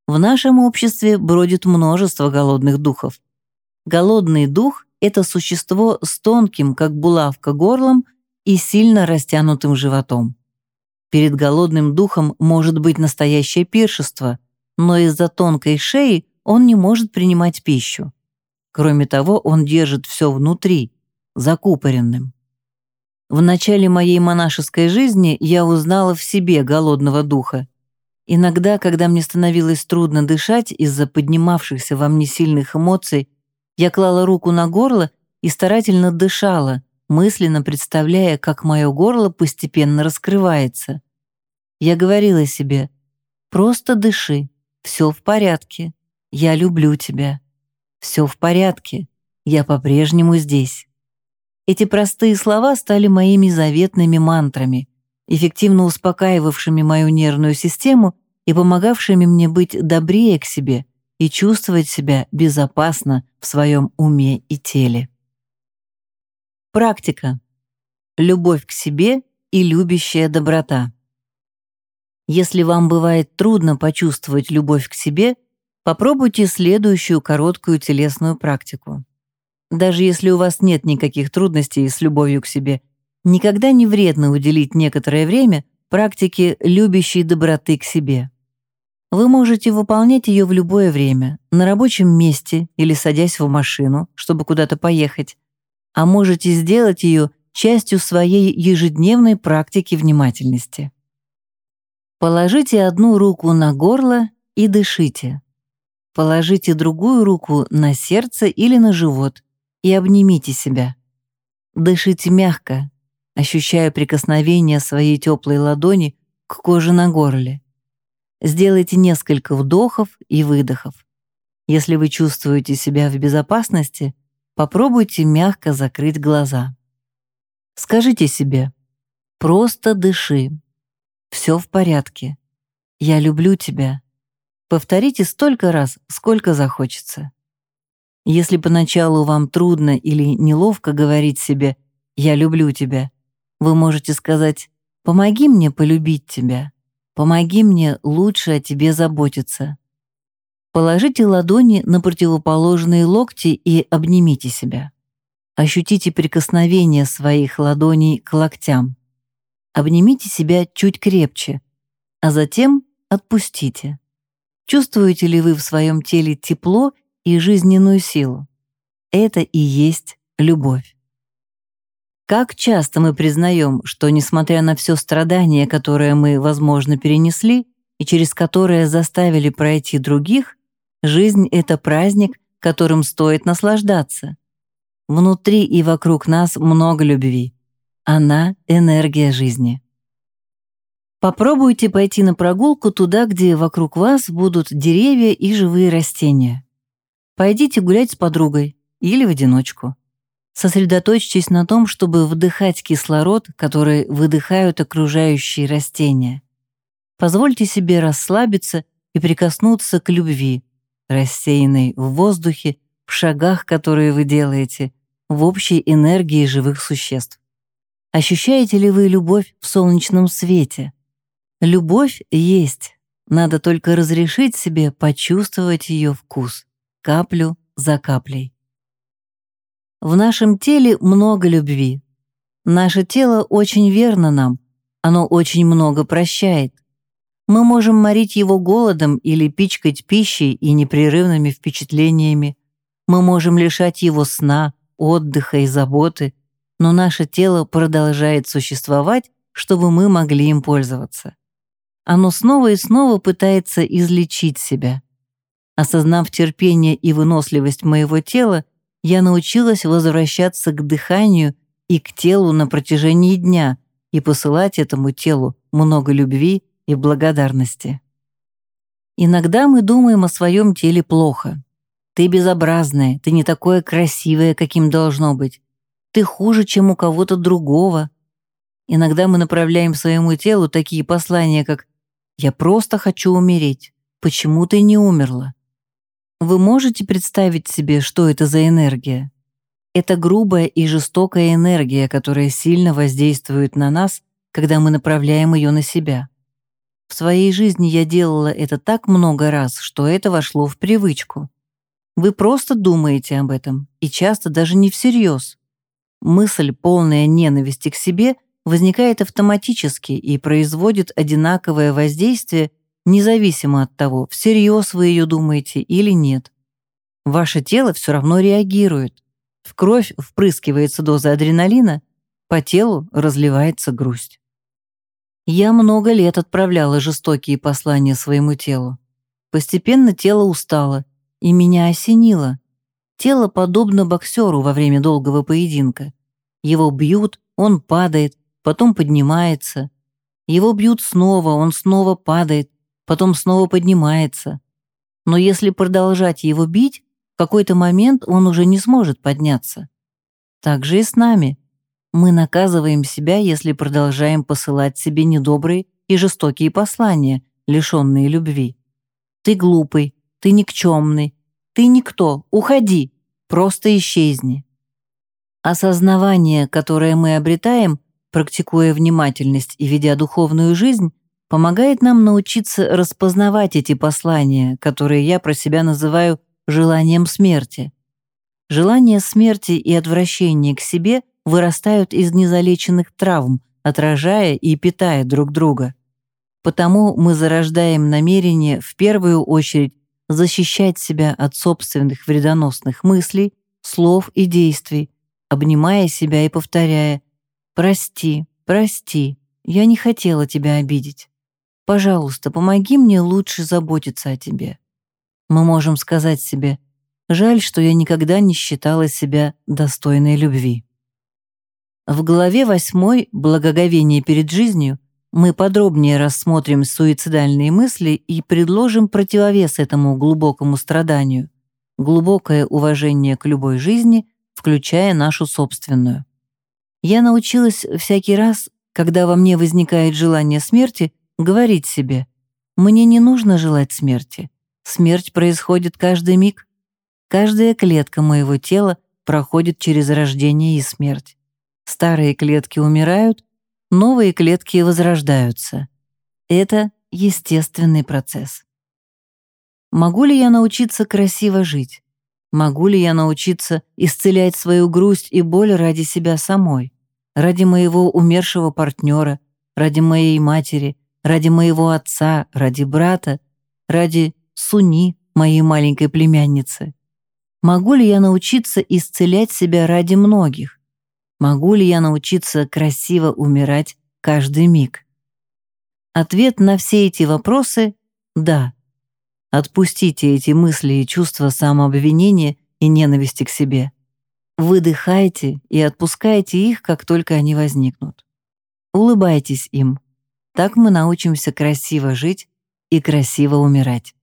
В нашем обществе бродит множество голодных духов. Голодный дух — это существо с тонким, как булавка, горлом и сильно растянутым животом. Перед голодным духом может быть настоящее пиршество, но из-за тонкой шеи он не может принимать пищу. Кроме того, он держит все внутри, закупоренным. В начале моей монашеской жизни я узнала в себе голодного духа. Иногда, когда мне становилось трудно дышать из-за поднимавшихся во мне сильных эмоций, я клала руку на горло и старательно дышала, мысленно представляя, как мое горло постепенно раскрывается. Я говорила себе, «Просто дыши, все в порядке, я люблю тебя. Все в порядке, я по-прежнему здесь». Эти простые слова стали моими заветными мантрами, эффективно успокаивавшими мою нервную систему и помогавшими мне быть добрее к себе и чувствовать себя безопасно в своем уме и теле. Практика. Любовь к себе и любящая доброта. Если вам бывает трудно почувствовать любовь к себе, попробуйте следующую короткую телесную практику. Даже если у вас нет никаких трудностей с любовью к себе, никогда не вредно уделить некоторое время практике любящей доброты к себе. Вы можете выполнять ее в любое время, на рабочем месте или садясь в машину, чтобы куда-то поехать, а можете сделать ее частью своей ежедневной практики внимательности. Положите одну руку на горло и дышите. Положите другую руку на сердце или на живот и обнимите себя. Дышите мягко, ощущая прикосновение своей теплой ладони к коже на горле. Сделайте несколько вдохов и выдохов. Если вы чувствуете себя в безопасности, попробуйте мягко закрыть глаза. Скажите себе «Просто дыши. Все в порядке. Я люблю тебя». Повторите столько раз, сколько захочется. Если поначалу вам трудно или неловко говорить себе «я люблю тебя», вы можете сказать «помоги мне полюбить тебя», «помоги мне лучше о тебе заботиться». Положите ладони на противоположные локти и обнимите себя. Ощутите прикосновение своих ладоней к локтям. Обнимите себя чуть крепче, а затем отпустите. Чувствуете ли вы в своем теле тепло и жизненную силу. Это и есть любовь. Как часто мы признаем, что, несмотря на все страдания, которое мы, возможно, перенесли и через которое заставили пройти других, жизнь — это праздник, которым стоит наслаждаться. Внутри и вокруг нас много любви. Она — энергия жизни. Попробуйте пойти на прогулку туда, где вокруг вас будут деревья и живые растения. Пойдите гулять с подругой или в одиночку. Сосредоточьтесь на том, чтобы вдыхать кислород, который выдыхают окружающие растения. Позвольте себе расслабиться и прикоснуться к любви, рассеянной в воздухе, в шагах, которые вы делаете, в общей энергии живых существ. Ощущаете ли вы любовь в солнечном свете? Любовь есть, надо только разрешить себе почувствовать ее вкус каплю за каплей. В нашем теле много любви. Наше тело очень верно нам, оно очень много прощает. Мы можем морить его голодом или пичкать пищей и непрерывными впечатлениями. Мы можем лишать его сна, отдыха и заботы, но наше тело продолжает существовать, чтобы мы могли им пользоваться. Оно снова и снова пытается излечить себя. Осознав терпение и выносливость моего тела, я научилась возвращаться к дыханию и к телу на протяжении дня и посылать этому телу много любви и благодарности. Иногда мы думаем о своем теле плохо. Ты безобразная, ты не такое красивое, каким должно быть. Ты хуже, чем у кого-то другого. Иногда мы направляем своему телу такие послания, как «Я просто хочу умереть. Почему ты не умерла?» Вы можете представить себе, что это за энергия? Это грубая и жестокая энергия, которая сильно воздействует на нас, когда мы направляем ее на себя. В своей жизни я делала это так много раз, что это вошло в привычку. Вы просто думаете об этом, и часто даже не всерьез. Мысль, полная ненависти к себе, возникает автоматически и производит одинаковое воздействие, независимо от того, всерьез вы ее думаете или нет. Ваше тело все равно реагирует. В кровь впрыскивается доза адреналина, по телу разливается грусть. Я много лет отправляла жестокие послания своему телу. Постепенно тело устало, и меня осенило. Тело подобно боксеру во время долгого поединка. Его бьют, он падает, потом поднимается. Его бьют снова, он снова падает, потом снова поднимается. Но если продолжать его бить, в какой-то момент он уже не сможет подняться. Так же и с нами. Мы наказываем себя, если продолжаем посылать себе недобрые и жестокие послания, лишенные любви. Ты глупый, ты никчемный, ты никто, уходи, просто исчезни. Осознавание, которое мы обретаем, практикуя внимательность и ведя духовную жизнь, помогает нам научиться распознавать эти послания, которые я про себя называю желанием смерти. Желание смерти и отвращение к себе вырастают из незалеченных травм, отражая и питая друг друга. Потому мы зарождаем намерение в первую очередь защищать себя от собственных вредоносных мыслей, слов и действий, обнимая себя и повторяя «Прости, прости, я не хотела тебя обидеть. Пожалуйста, помоги мне лучше заботиться о тебе». Мы можем сказать себе «Жаль, что я никогда не считала себя достойной любви». В главе 8 «Благоговение перед жизнью» мы подробнее рассмотрим суицидальные мысли и предложим противовес этому глубокому страданию, глубокое уважение к любой жизни, включая нашу собственную. Я научилась всякий раз, когда во мне возникает желание смерти, говорить себе «Мне не нужно желать смерти. Смерть происходит каждый миг. Каждая клетка моего тела проходит через рождение и смерть. Старые клетки умирают, новые клетки возрождаются. Это естественный процесс. Могу ли я научиться красиво жить? Могу ли я научиться исцелять свою грусть и боль ради себя самой, ради моего умершего партнера, ради моей матери, ради моего отца, ради брата, ради Суни, моей маленькой племянницы? Могу ли я научиться исцелять себя ради многих? Могу ли я научиться красиво умирать каждый миг? Ответ на все эти вопросы — да. Отпустите эти мысли и чувства самообвинения и ненависти к себе. Выдыхайте и отпускайте их, как только они возникнут. Улыбайтесь им. Так мы научимся красиво жить и красиво умирать.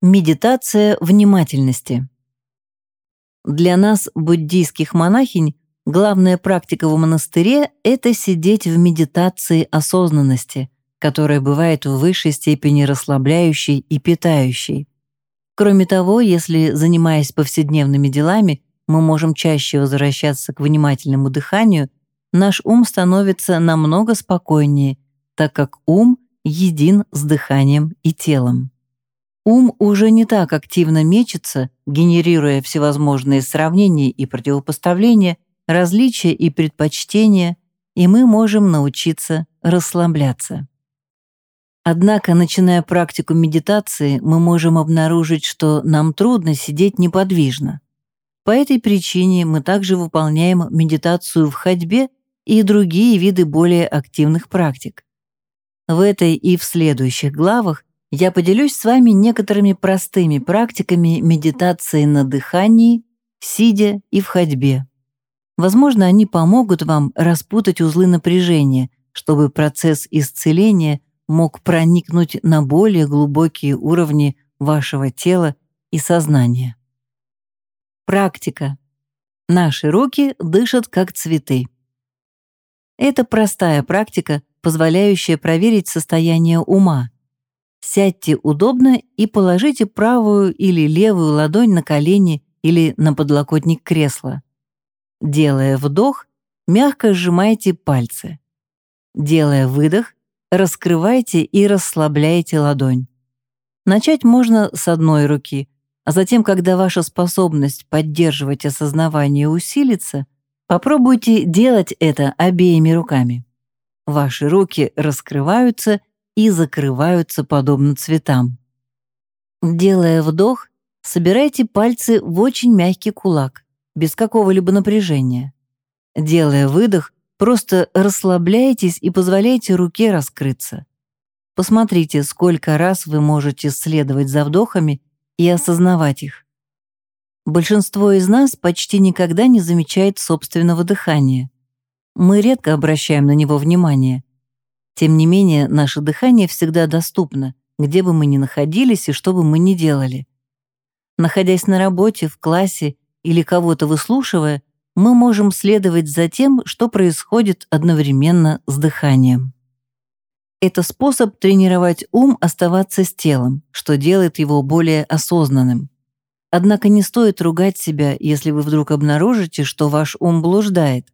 Медитация внимательности. Для нас, буддийских монахинь, Главная практика в монастыре — это сидеть в медитации осознанности, которая бывает в высшей степени расслабляющей и питающей. Кроме того, если, занимаясь повседневными делами, мы можем чаще возвращаться к внимательному дыханию, наш ум становится намного спокойнее, так как ум един с дыханием и телом. Ум уже не так активно мечется, генерируя всевозможные сравнения и противопоставления, различия и предпочтения, и мы можем научиться расслабляться. Однако, начиная практику медитации, мы можем обнаружить, что нам трудно сидеть неподвижно. По этой причине мы также выполняем медитацию в ходьбе и другие виды более активных практик. В этой и в следующих главах я поделюсь с вами некоторыми простыми практиками медитации на дыхании, сидя и в ходьбе. Возможно, они помогут вам распутать узлы напряжения, чтобы процесс исцеления мог проникнуть на более глубокие уровни вашего тела и сознания. Практика. Наши руки дышат как цветы. Это простая практика, позволяющая проверить состояние ума. Сядьте удобно и положите правую или левую ладонь на колени или на подлокотник кресла. Делая вдох, мягко сжимайте пальцы. Делая выдох, раскрывайте и расслабляйте ладонь. Начать можно с одной руки, а затем, когда ваша способность поддерживать осознавание усилится, попробуйте делать это обеими руками. Ваши руки раскрываются и закрываются подобно цветам. Делая вдох, собирайте пальцы в очень мягкий кулак, без какого-либо напряжения. Делая выдох, просто расслабляйтесь и позволяйте руке раскрыться. Посмотрите, сколько раз вы можете следовать за вдохами и осознавать их. Большинство из нас почти никогда не замечает собственного дыхания. Мы редко обращаем на него внимание. Тем не менее, наше дыхание всегда доступно, где бы мы ни находились и что бы мы ни делали. Находясь на работе, в классе или кого-то выслушивая, мы можем следовать за тем, что происходит одновременно с дыханием. Это способ тренировать ум оставаться с телом, что делает его более осознанным. Однако не стоит ругать себя, если вы вдруг обнаружите, что ваш ум блуждает.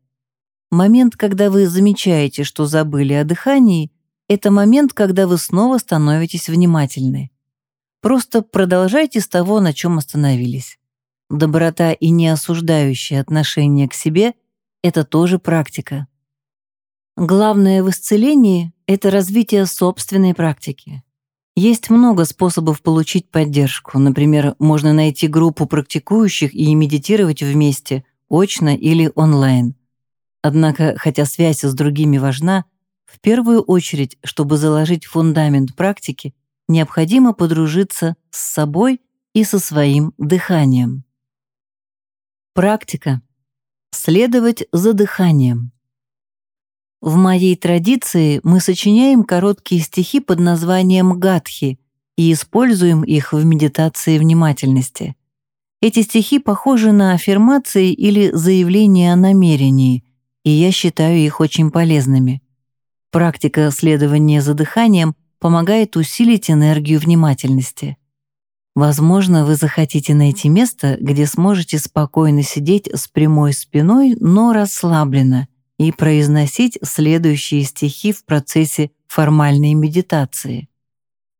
Момент, когда вы замечаете, что забыли о дыхании, это момент, когда вы снова становитесь внимательны. Просто продолжайте с того, на чем остановились. Доброта и неосуждающее отношение к себе — это тоже практика. Главное в исцелении — это развитие собственной практики. Есть много способов получить поддержку. Например, можно найти группу практикующих и медитировать вместе, очно или онлайн. Однако, хотя связь с другими важна, в первую очередь, чтобы заложить фундамент практики, необходимо подружиться с собой и со своим дыханием. Практика. Следовать за дыханием. В моей традиции мы сочиняем короткие стихи под названием «гатхи» и используем их в медитации внимательности. Эти стихи похожи на аффирмации или заявления о намерении, и я считаю их очень полезными. Практика следования за дыханием помогает усилить энергию внимательности. Возможно, вы захотите найти место, где сможете спокойно сидеть с прямой спиной, но расслабленно, и произносить следующие стихи в процессе формальной медитации.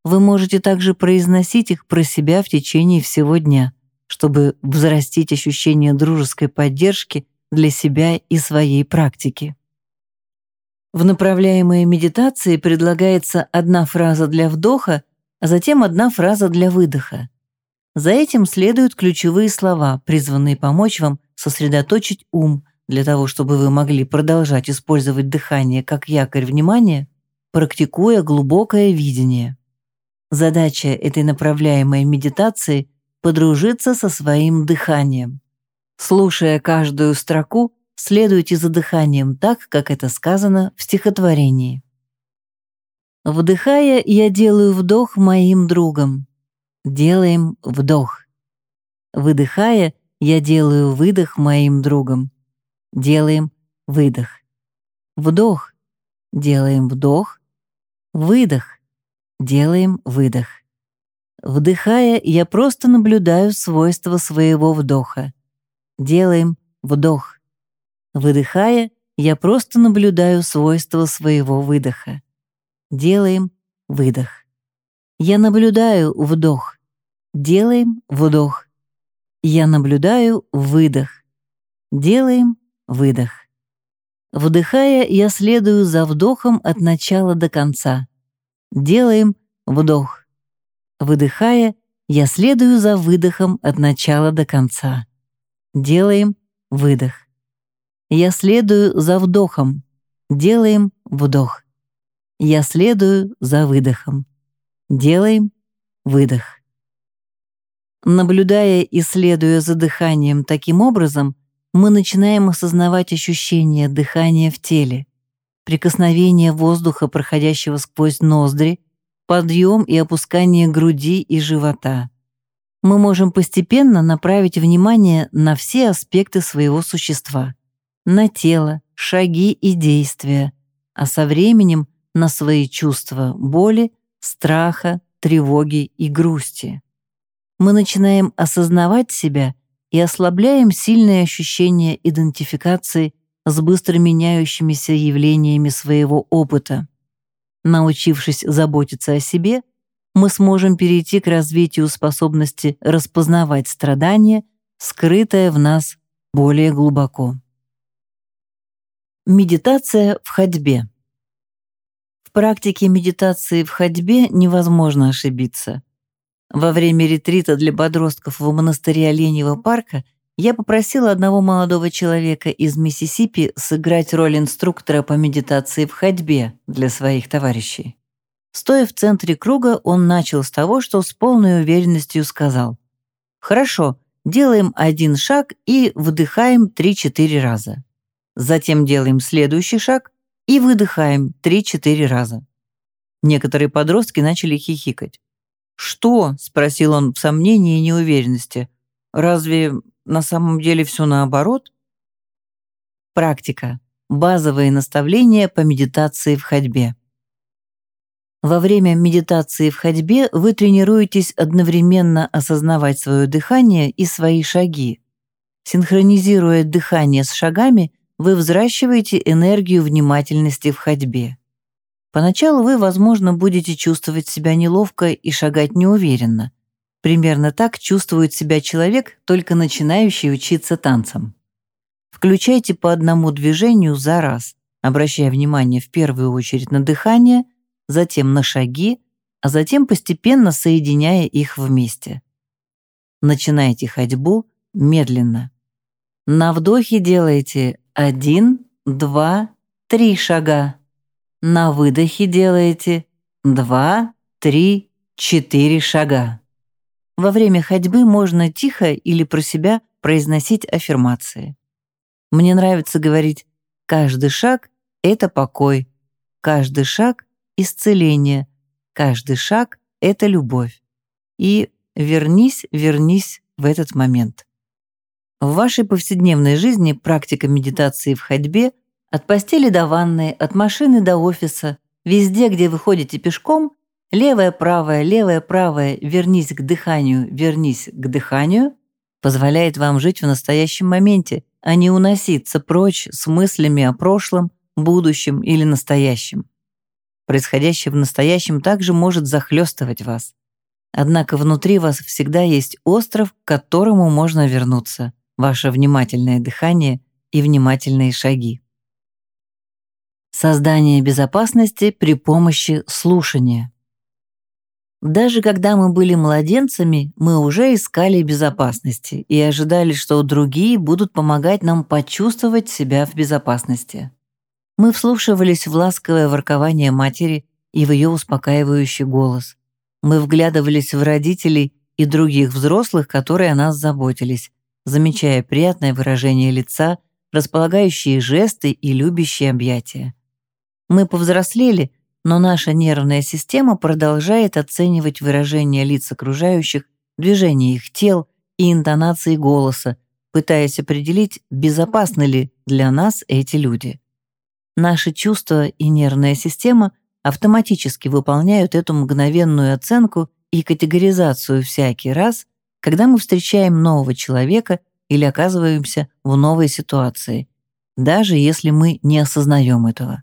Вы можете также произносить их про себя в течение всего дня, чтобы взрастить ощущение дружеской поддержки для себя и своей практики. В направляемой медитации предлагается одна фраза для вдоха, а затем одна фраза для выдоха. За этим следуют ключевые слова, призванные помочь вам сосредоточить ум для того, чтобы вы могли продолжать использовать дыхание как якорь внимания, практикуя глубокое видение. Задача этой направляемой медитации — подружиться со своим дыханием. Слушая каждую строку, следуйте за дыханием так, как это сказано в стихотворении. Вдыхая, я делаю вдох моим другом. Делаем вдох. Выдыхая, я делаю выдох моим другом. Делаем выдох. Вдох. Делаем вдох. Выдох. Делаем выдох. Вдыхая, я просто наблюдаю свойства своего вдоха. Делаем вдох. Выдыхая, я просто наблюдаю свойства своего выдоха. Делаем выдох. Я наблюдаю вдох. Делаем вдох. Я наблюдаю выдох. Делаем выдох. Вдыхая, я следую за вдохом от начала до конца. Делаем вдох. Выдыхая, я следую за выдохом от начала до конца. Делаем выдох. Я следую за вдохом. Делаем вдох. Я следую за выдохом. Делаем выдох. Наблюдая и следуя за дыханием таким образом, мы начинаем осознавать ощущение дыхания в теле, прикосновение воздуха, проходящего сквозь ноздри, подъем и опускание груди и живота. Мы можем постепенно направить внимание на все аспекты своего существа на тело, шаги и действия, а со временем на свои чувства боли, страха, тревоги и грусти. Мы начинаем осознавать себя и ослабляем сильные ощущения идентификации с быстро меняющимися явлениями своего опыта. Научившись заботиться о себе, мы сможем перейти к развитию способности распознавать страдания, скрытое в нас более глубоко. Медитация в ходьбе. В практике медитации в ходьбе невозможно ошибиться. Во время ретрита для подростков в монастыре Оленьего парка я попросила одного молодого человека из Миссисипи сыграть роль инструктора по медитации в ходьбе для своих товарищей. Стоя в центре круга, он начал с того, что с полной уверенностью сказал «Хорошо, делаем один шаг и вдыхаем 3-4 раза. Затем делаем следующий шаг и выдыхаем 3-4 раза». Некоторые подростки начали хихикать. «Что?» — спросил он в сомнении и неуверенности. «Разве на самом деле все наоборот?» Практика. Базовые наставления по медитации в ходьбе. Во время медитации в ходьбе вы тренируетесь одновременно осознавать свое дыхание и свои шаги. Синхронизируя дыхание с шагами, вы взращиваете энергию внимательности в ходьбе. Поначалу вы, возможно, будете чувствовать себя неловко и шагать неуверенно. Примерно так чувствует себя человек, только начинающий учиться танцам. Включайте по одному движению за раз, обращая внимание в первую очередь на дыхание – затем на шаги, а затем постепенно соединяя их вместе. Начинайте ходьбу медленно. На вдохе делайте один, два, три шага. На выдохе делаете два, три, четыре шага. Во время ходьбы можно тихо или про себя произносить аффирмации. Мне нравится говорить «каждый шаг — это покой», «каждый шаг исцеление. Каждый шаг — это любовь. И вернись, вернись в этот момент. В вашей повседневной жизни практика медитации в ходьбе от постели до ванны, от машины до офиса, везде, где вы ходите пешком, левая, правая, левая, правая, вернись к дыханию, вернись к дыханию, позволяет вам жить в настоящем моменте, а не уноситься прочь с мыслями о прошлом, будущем или настоящем. Происходящее в настоящем также может захлестывать вас. Однако внутри вас всегда есть остров, к которому можно вернуться, ваше внимательное дыхание и внимательные шаги. Создание безопасности при помощи слушания. Даже когда мы были младенцами, мы уже искали безопасности и ожидали, что другие будут помогать нам почувствовать себя в безопасности. Мы вслушивались в ласковое воркование матери и в ее успокаивающий голос. Мы вглядывались в родителей и других взрослых, которые о нас заботились, замечая приятное выражение лица, располагающие жесты и любящие объятия. Мы повзрослели, но наша нервная система продолжает оценивать выражение лиц окружающих, движение их тел и интонации голоса, пытаясь определить, безопасны ли для нас эти люди. Наши чувства и нервная система автоматически выполняют эту мгновенную оценку и категоризацию всякий раз, когда мы встречаем нового человека или оказываемся в новой ситуации, даже если мы не осознаем этого.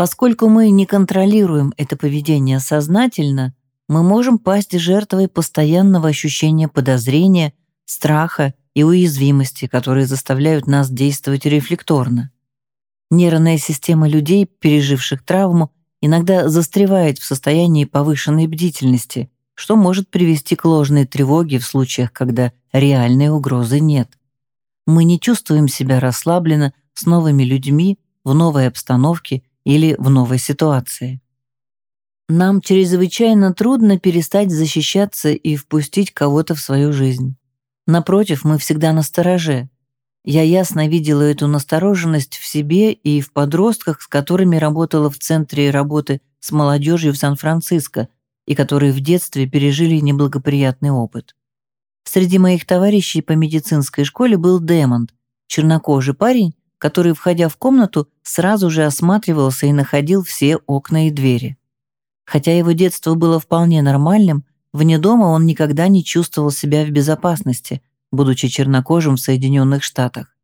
Поскольку мы не контролируем это поведение сознательно, мы можем пасть жертвой постоянного ощущения подозрения, страха и уязвимости, которые заставляют нас действовать рефлекторно. Нервная система людей, переживших травму, иногда застревает в состоянии повышенной бдительности, что может привести к ложной тревоге в случаях, когда реальной угрозы нет. Мы не чувствуем себя расслабленно с новыми людьми, в новой обстановке или в новой ситуации. Нам чрезвычайно трудно перестать защищаться и впустить кого-то в свою жизнь. Напротив, мы всегда настороже, я ясно видела эту настороженность в себе и в подростках, с которыми работала в центре работы с молодежью в Сан-Франциско и которые в детстве пережили неблагоприятный опыт. Среди моих товарищей по медицинской школе был Демонт, чернокожий парень, который, входя в комнату, сразу же осматривался и находил все окна и двери. Хотя его детство было вполне нормальным, вне дома он никогда не чувствовал себя в безопасности – будучи чернокожим в Соединенных Штатах.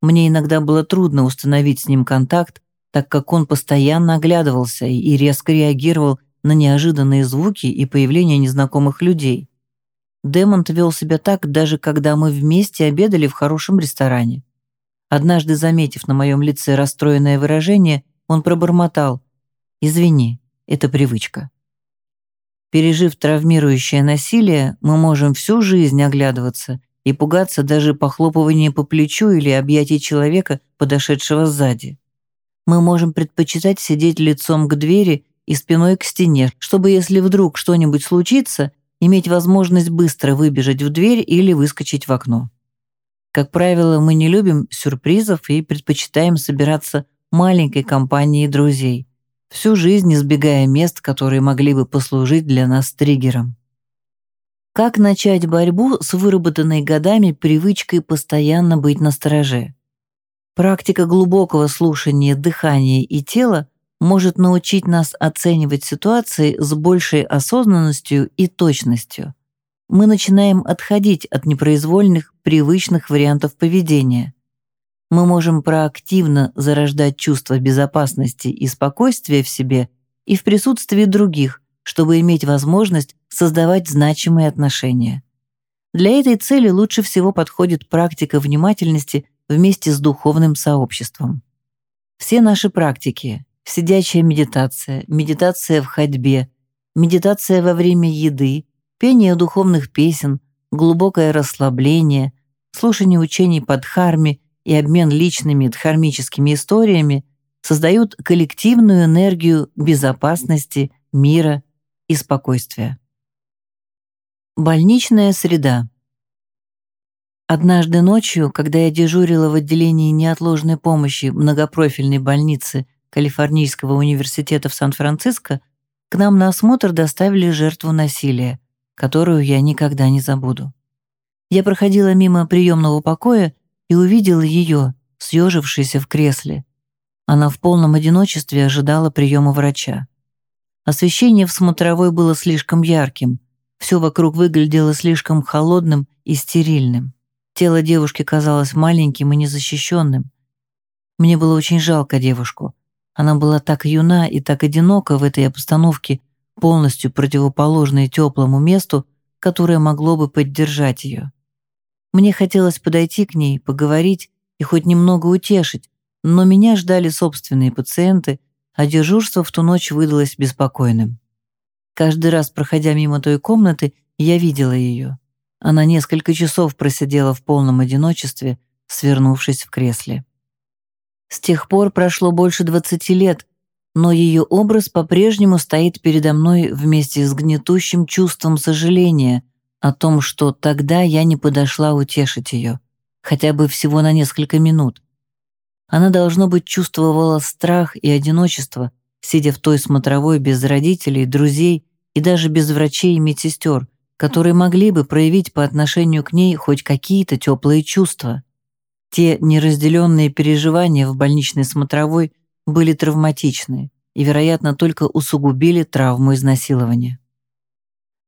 Мне иногда было трудно установить с ним контакт, так как он постоянно оглядывался и резко реагировал на неожиданные звуки и появление незнакомых людей. Демонт вел себя так, даже когда мы вместе обедали в хорошем ресторане. Однажды, заметив на моем лице расстроенное выражение, он пробормотал «Извини, это привычка». Пережив травмирующее насилие, мы можем всю жизнь оглядываться и пугаться даже похлопывания по плечу или объятий человека, подошедшего сзади. Мы можем предпочитать сидеть лицом к двери и спиной к стене, чтобы, если вдруг что-нибудь случится, иметь возможность быстро выбежать в дверь или выскочить в окно. Как правило, мы не любим сюрпризов и предпочитаем собираться маленькой компанией друзей, всю жизнь избегая мест, которые могли бы послужить для нас триггером. Как начать борьбу с выработанной годами привычкой постоянно быть настороже? Практика глубокого слушания дыхания и тела может научить нас оценивать ситуации с большей осознанностью и точностью. Мы начинаем отходить от непроизвольных, привычных вариантов поведения. Мы можем проактивно зарождать чувство безопасности и спокойствия в себе и в присутствии других, чтобы иметь возможность создавать значимые отношения. Для этой цели лучше всего подходит практика внимательности вместе с духовным сообществом. Все наши практики сидячая медитация, медитация в ходьбе, медитация во время еды, пение духовных песен, глубокое расслабление, слушание учений под Дхарме и обмен личными дхармическими историями создают коллективную энергию безопасности, мира и спокойствия. Больничная среда. Однажды ночью, когда я дежурила в отделении неотложной помощи многопрофильной больницы Калифорнийского университета в Сан-Франциско, к нам на осмотр доставили жертву насилия, которую я никогда не забуду. Я проходила мимо приемного покоя и увидела ее, съежившейся в кресле. Она в полном одиночестве ожидала приема врача. Освещение в смотровой было слишком ярким, все вокруг выглядело слишком холодным и стерильным. Тело девушки казалось маленьким и незащищенным. Мне было очень жалко девушку, она была так юна и так одинока в этой обстановке, полностью противоположной теплому месту, которое могло бы поддержать ее. Мне хотелось подойти к ней, поговорить и хоть немного утешить, но меня ждали собственные пациенты, а дежурство в ту ночь выдалось беспокойным. Каждый раз, проходя мимо той комнаты, я видела ее. Она несколько часов просидела в полном одиночестве, свернувшись в кресле. С тех пор прошло больше 20 лет, но ее образ по-прежнему стоит передо мной вместе с гнетущим чувством сожаления о том, что тогда я не подошла утешить ее, хотя бы всего на несколько минут. Она, должно быть, чувствовала страх и одиночество, сидя в той смотровой без родителей, друзей и даже без врачей и медсестер, которые могли бы проявить по отношению к ней хоть какие-то теплые чувства. Те неразделенные переживания в больничной смотровой были травматичны и, вероятно, только усугубили травму изнасилования.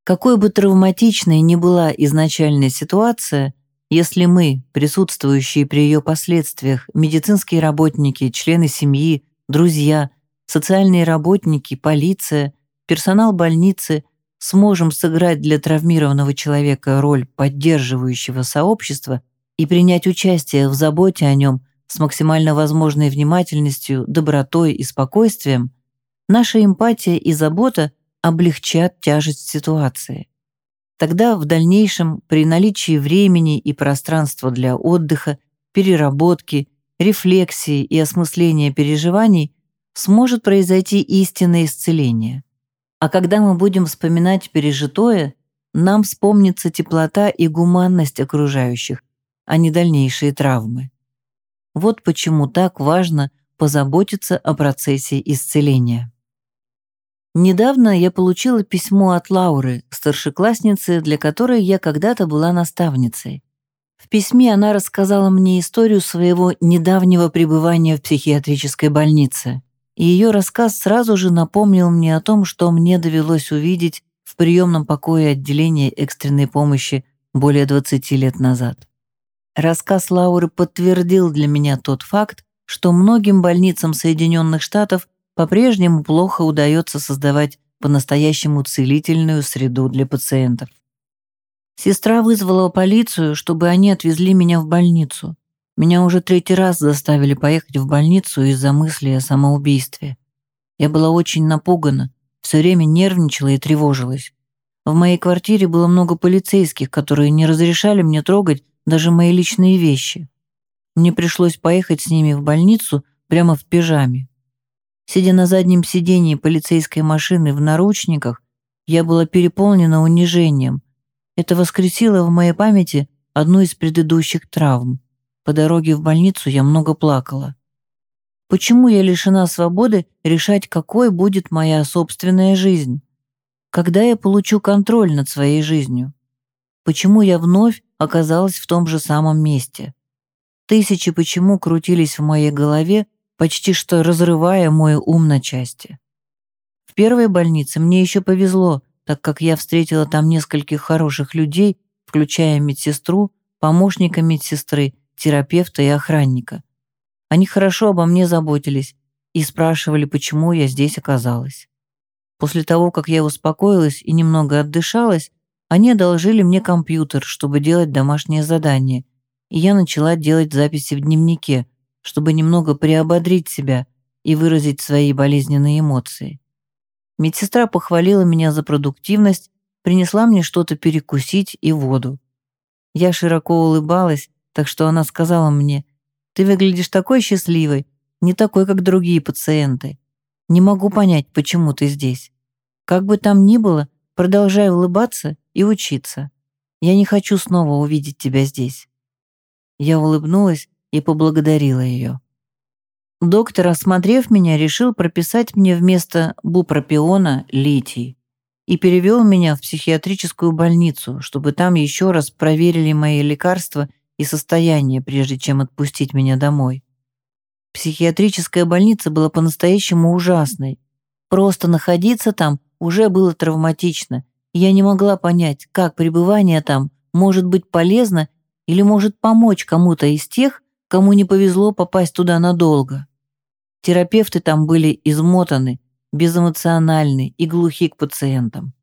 Какой бы травматичной ни была изначальная ситуация, если мы, присутствующие при ее последствиях, медицинские работники, члены семьи, друзья, социальные работники, полиция, персонал больницы сможем сыграть для травмированного человека роль поддерживающего сообщества и принять участие в заботе о нем с максимально возможной внимательностью, добротой и спокойствием, наша эмпатия и забота облегчат тяжесть ситуации. Тогда в дальнейшем, при наличии времени и пространства для отдыха, переработки, рефлексии и осмысления переживаний, сможет произойти истинное исцеление. А когда мы будем вспоминать пережитое, нам вспомнится теплота и гуманность окружающих, а не дальнейшие травмы. Вот почему так важно позаботиться о процессе исцеления. Недавно я получила письмо от Лауры, старшеклассницы, для которой я когда-то была наставницей. В письме она рассказала мне историю своего недавнего пребывания в психиатрической больнице, и ее рассказ сразу же напомнил мне о том, что мне довелось увидеть в приемном покое отделения экстренной помощи более 20 лет назад. Рассказ Лауры подтвердил для меня тот факт, что многим больницам Соединенных Штатов по-прежнему плохо удается создавать по-настоящему целительную среду для пациентов. Сестра вызвала полицию, чтобы они отвезли меня в больницу. Меня уже третий раз заставили поехать в больницу из-за мысли о самоубийстве. Я была очень напугана, все время нервничала и тревожилась. В моей квартире было много полицейских, которые не разрешали мне трогать даже мои личные вещи. Мне пришлось поехать с ними в больницу прямо в пижаме. Сидя на заднем сидении полицейской машины в наручниках, я была переполнена унижением. Это воскресило в моей памяти одну из предыдущих травм. По дороге в больницу я много плакала. Почему я лишена свободы решать, какой будет моя собственная жизнь? Когда я получу контроль над своей жизнью? Почему я вновь оказалась в том же самом месте? Тысячи почему крутились в моей голове, почти что разрывая мой ум на части. В первой больнице мне еще повезло, так как я встретила там нескольких хороших людей, включая медсестру, помощника медсестры, терапевта и охранника. Они хорошо обо мне заботились и спрашивали, почему я здесь оказалась. После того, как я успокоилась и немного отдышалась, они одолжили мне компьютер, чтобы делать домашнее задание, и я начала делать записи в дневнике, чтобы немного приободрить себя и выразить свои болезненные эмоции. Медсестра похвалила меня за продуктивность, принесла мне что-то перекусить и воду. Я широко улыбалась, так что она сказала мне, «Ты выглядишь такой счастливой, не такой, как другие пациенты. Не могу понять, почему ты здесь. Как бы там ни было, продолжай улыбаться и учиться. Я не хочу снова увидеть тебя здесь». Я улыбнулась и поблагодарила ее. Доктор, осмотрев меня, решил прописать мне вместо бупропиона литий и перевел меня в психиатрическую больницу, чтобы там еще раз проверили мои лекарства и состояние, прежде чем отпустить меня домой. Психиатрическая больница была по-настоящему ужасной. Просто находиться там уже было травматично, и я не могла понять, как пребывание там может быть полезно или может помочь кому-то из тех, кому не повезло попасть туда надолго. Терапевты там были измотаны, безэмоциональны и глухи к пациентам.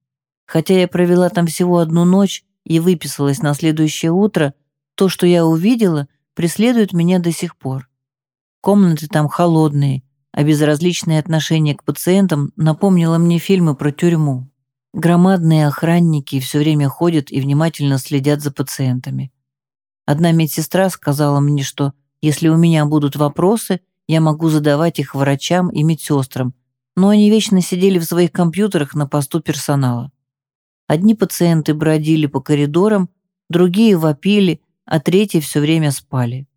Хотя я провела там всего одну ночь и выписалась на следующее утро, то, что я увидела, преследует меня до сих пор. Комнаты там холодные, а безразличное отношение к пациентам напомнило мне фильмы про тюрьму. Громадные охранники все время ходят и внимательно следят за пациентами. Одна медсестра сказала мне, что если у меня будут вопросы, я могу задавать их врачам и медсестрам, но они вечно сидели в своих компьютерах на посту персонала. Одни пациенты бродили по коридорам, другие вопили, а третьи все время спали.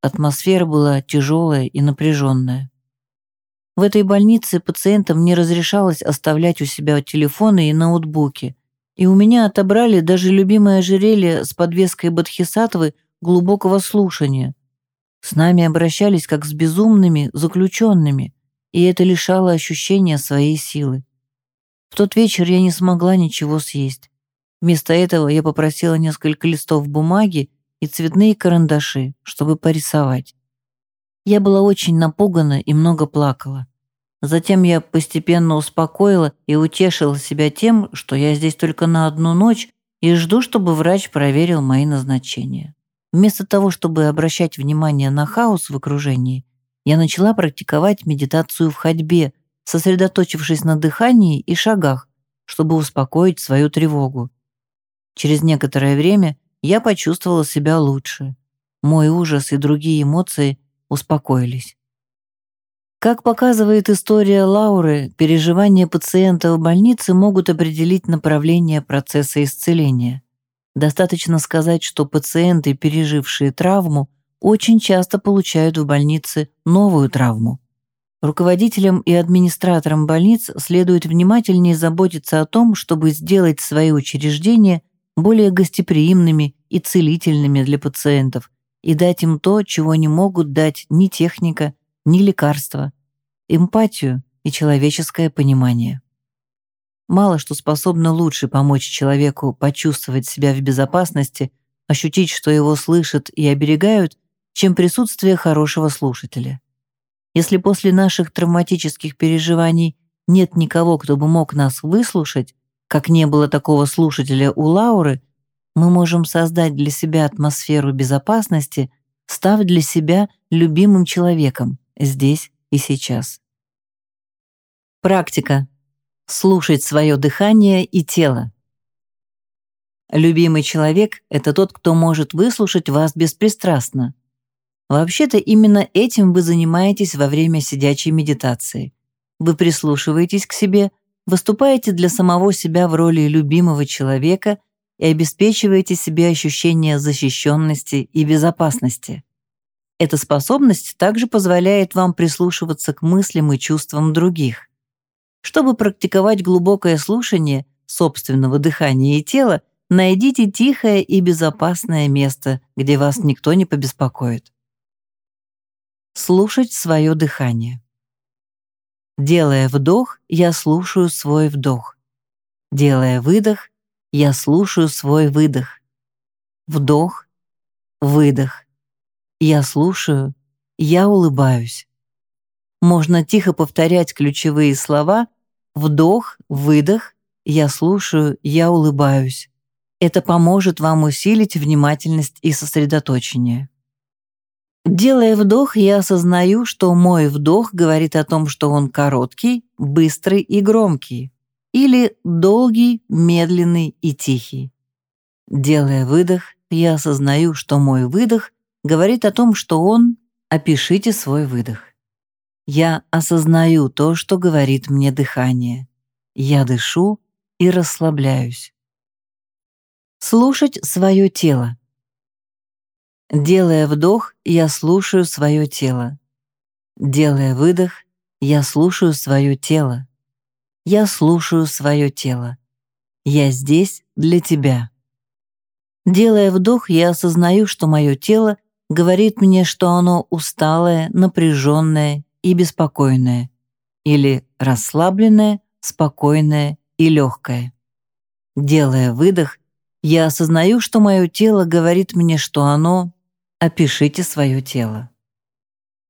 Атмосфера была тяжелая и напряженная. В этой больнице пациентам не разрешалось оставлять у себя телефоны и ноутбуки, и у меня отобрали даже любимое ожерелье с подвеской Бодхисаттвы глубокого слушания. С нами обращались как с безумными заключенными, и это лишало ощущения своей силы. В тот вечер я не смогла ничего съесть. Вместо этого я попросила несколько листов бумаги и цветные карандаши, чтобы порисовать. Я была очень напугана и много плакала. Затем я постепенно успокоила и утешила себя тем, что я здесь только на одну ночь и жду, чтобы врач проверил мои назначения. Вместо того, чтобы обращать внимание на хаос в окружении, я начала практиковать медитацию в ходьбе, сосредоточившись на дыхании и шагах, чтобы успокоить свою тревогу. Через некоторое время я почувствовала себя лучше. Мой ужас и другие эмоции успокоились. Как показывает история Лауры, переживания пациента в больнице могут определить направление процесса исцеления. Достаточно сказать, что пациенты, пережившие травму, очень часто получают в больнице новую травму. Руководителям и администраторам больниц следует внимательнее заботиться о том, чтобы сделать свои учреждения более гостеприимными и целительными для пациентов и дать им то, чего не могут дать ни техника, ни лекарства – эмпатию и человеческое понимание. Мало что способно лучше помочь человеку почувствовать себя в безопасности, ощутить, что его слышат и оберегают, чем присутствие хорошего слушателя. Если после наших травматических переживаний нет никого, кто бы мог нас выслушать, как не было такого слушателя у Лауры, мы можем создать для себя атмосферу безопасности, став для себя любимым человеком здесь и сейчас. Практика. Слушать свое дыхание и тело. Любимый человек — это тот, кто может выслушать вас беспристрастно. Вообще-то именно этим вы занимаетесь во время сидячей медитации. Вы прислушиваетесь к себе, выступаете для самого себя в роли любимого человека и обеспечиваете себе ощущение защищенности и безопасности. Эта способность также позволяет вам прислушиваться к мыслям и чувствам других. Чтобы практиковать глубокое слушание собственного дыхания и тела, найдите тихое и безопасное место, где вас никто не побеспокоит. Слушать свое дыхание. Делая вдох, я слушаю свой вдох. Делая выдох, я слушаю свой выдох. Вдох, выдох. Я слушаю, я улыбаюсь. Можно тихо повторять ключевые слова «вдох», «выдох», «я слушаю», «я улыбаюсь». Это поможет вам усилить внимательность и сосредоточение. Делая вдох, я осознаю, что мой вдох говорит о том, что он короткий, быстрый и громкий, или долгий, медленный и тихий. Делая выдох, я осознаю, что мой выдох говорит о том, что он «опишите свой выдох». Я осознаю то, что говорит мне дыхание. Я дышу и расслабляюсь. Слушать свое тело. Делая вдох, я слушаю свое тело. Делая выдох, я слушаю свое тело. Я слушаю свое тело. Я здесь для тебя. Делая вдох, я осознаю, что мое тело говорит мне, что оно усталое, напряженное и беспокойное, или расслабленное, спокойное и легкое. Делая выдох, я осознаю, что мое тело говорит мне, что оно Опишите свое тело.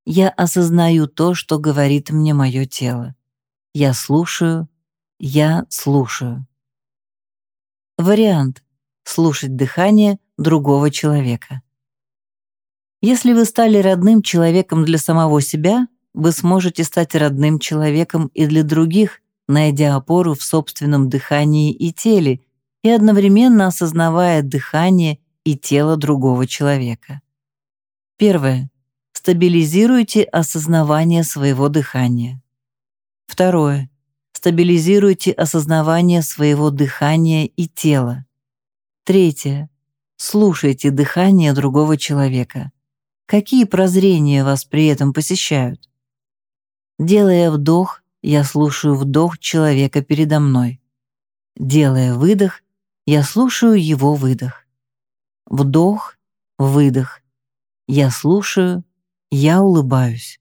Я осознаю то, что говорит мне мое тело. Я слушаю, я слушаю. Вариант. Слушать дыхание другого человека. Если вы стали родным человеком для самого себя, вы сможете стать родным человеком и для других, найдя опору в собственном дыхании и теле и одновременно осознавая дыхание и тело другого человека. Первое. Стабилизируйте осознавание своего дыхания. Второе. Стабилизируйте осознавание своего дыхания и тела. Третье. Слушайте дыхание другого человека. Какие прозрения вас при этом посещают? Делая вдох, я слушаю вдох человека передо мной. Делая выдох, я слушаю его выдох. Вдох, выдох. Я слушаю, я улыбаюсь.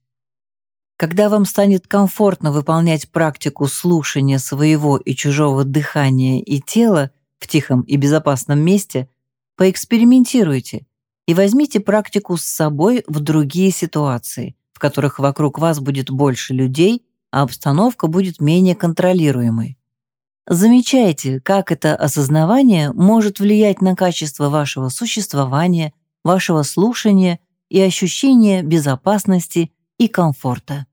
Когда вам станет комфортно выполнять практику слушания своего и чужого дыхания и тела в тихом и безопасном месте, поэкспериментируйте и возьмите практику с собой в другие ситуации, в которых вокруг вас будет больше людей, а обстановка будет менее контролируемой. Замечайте, как это осознавание может влиять на качество вашего существования, вашего слушания и ощущения безопасности и комфорта.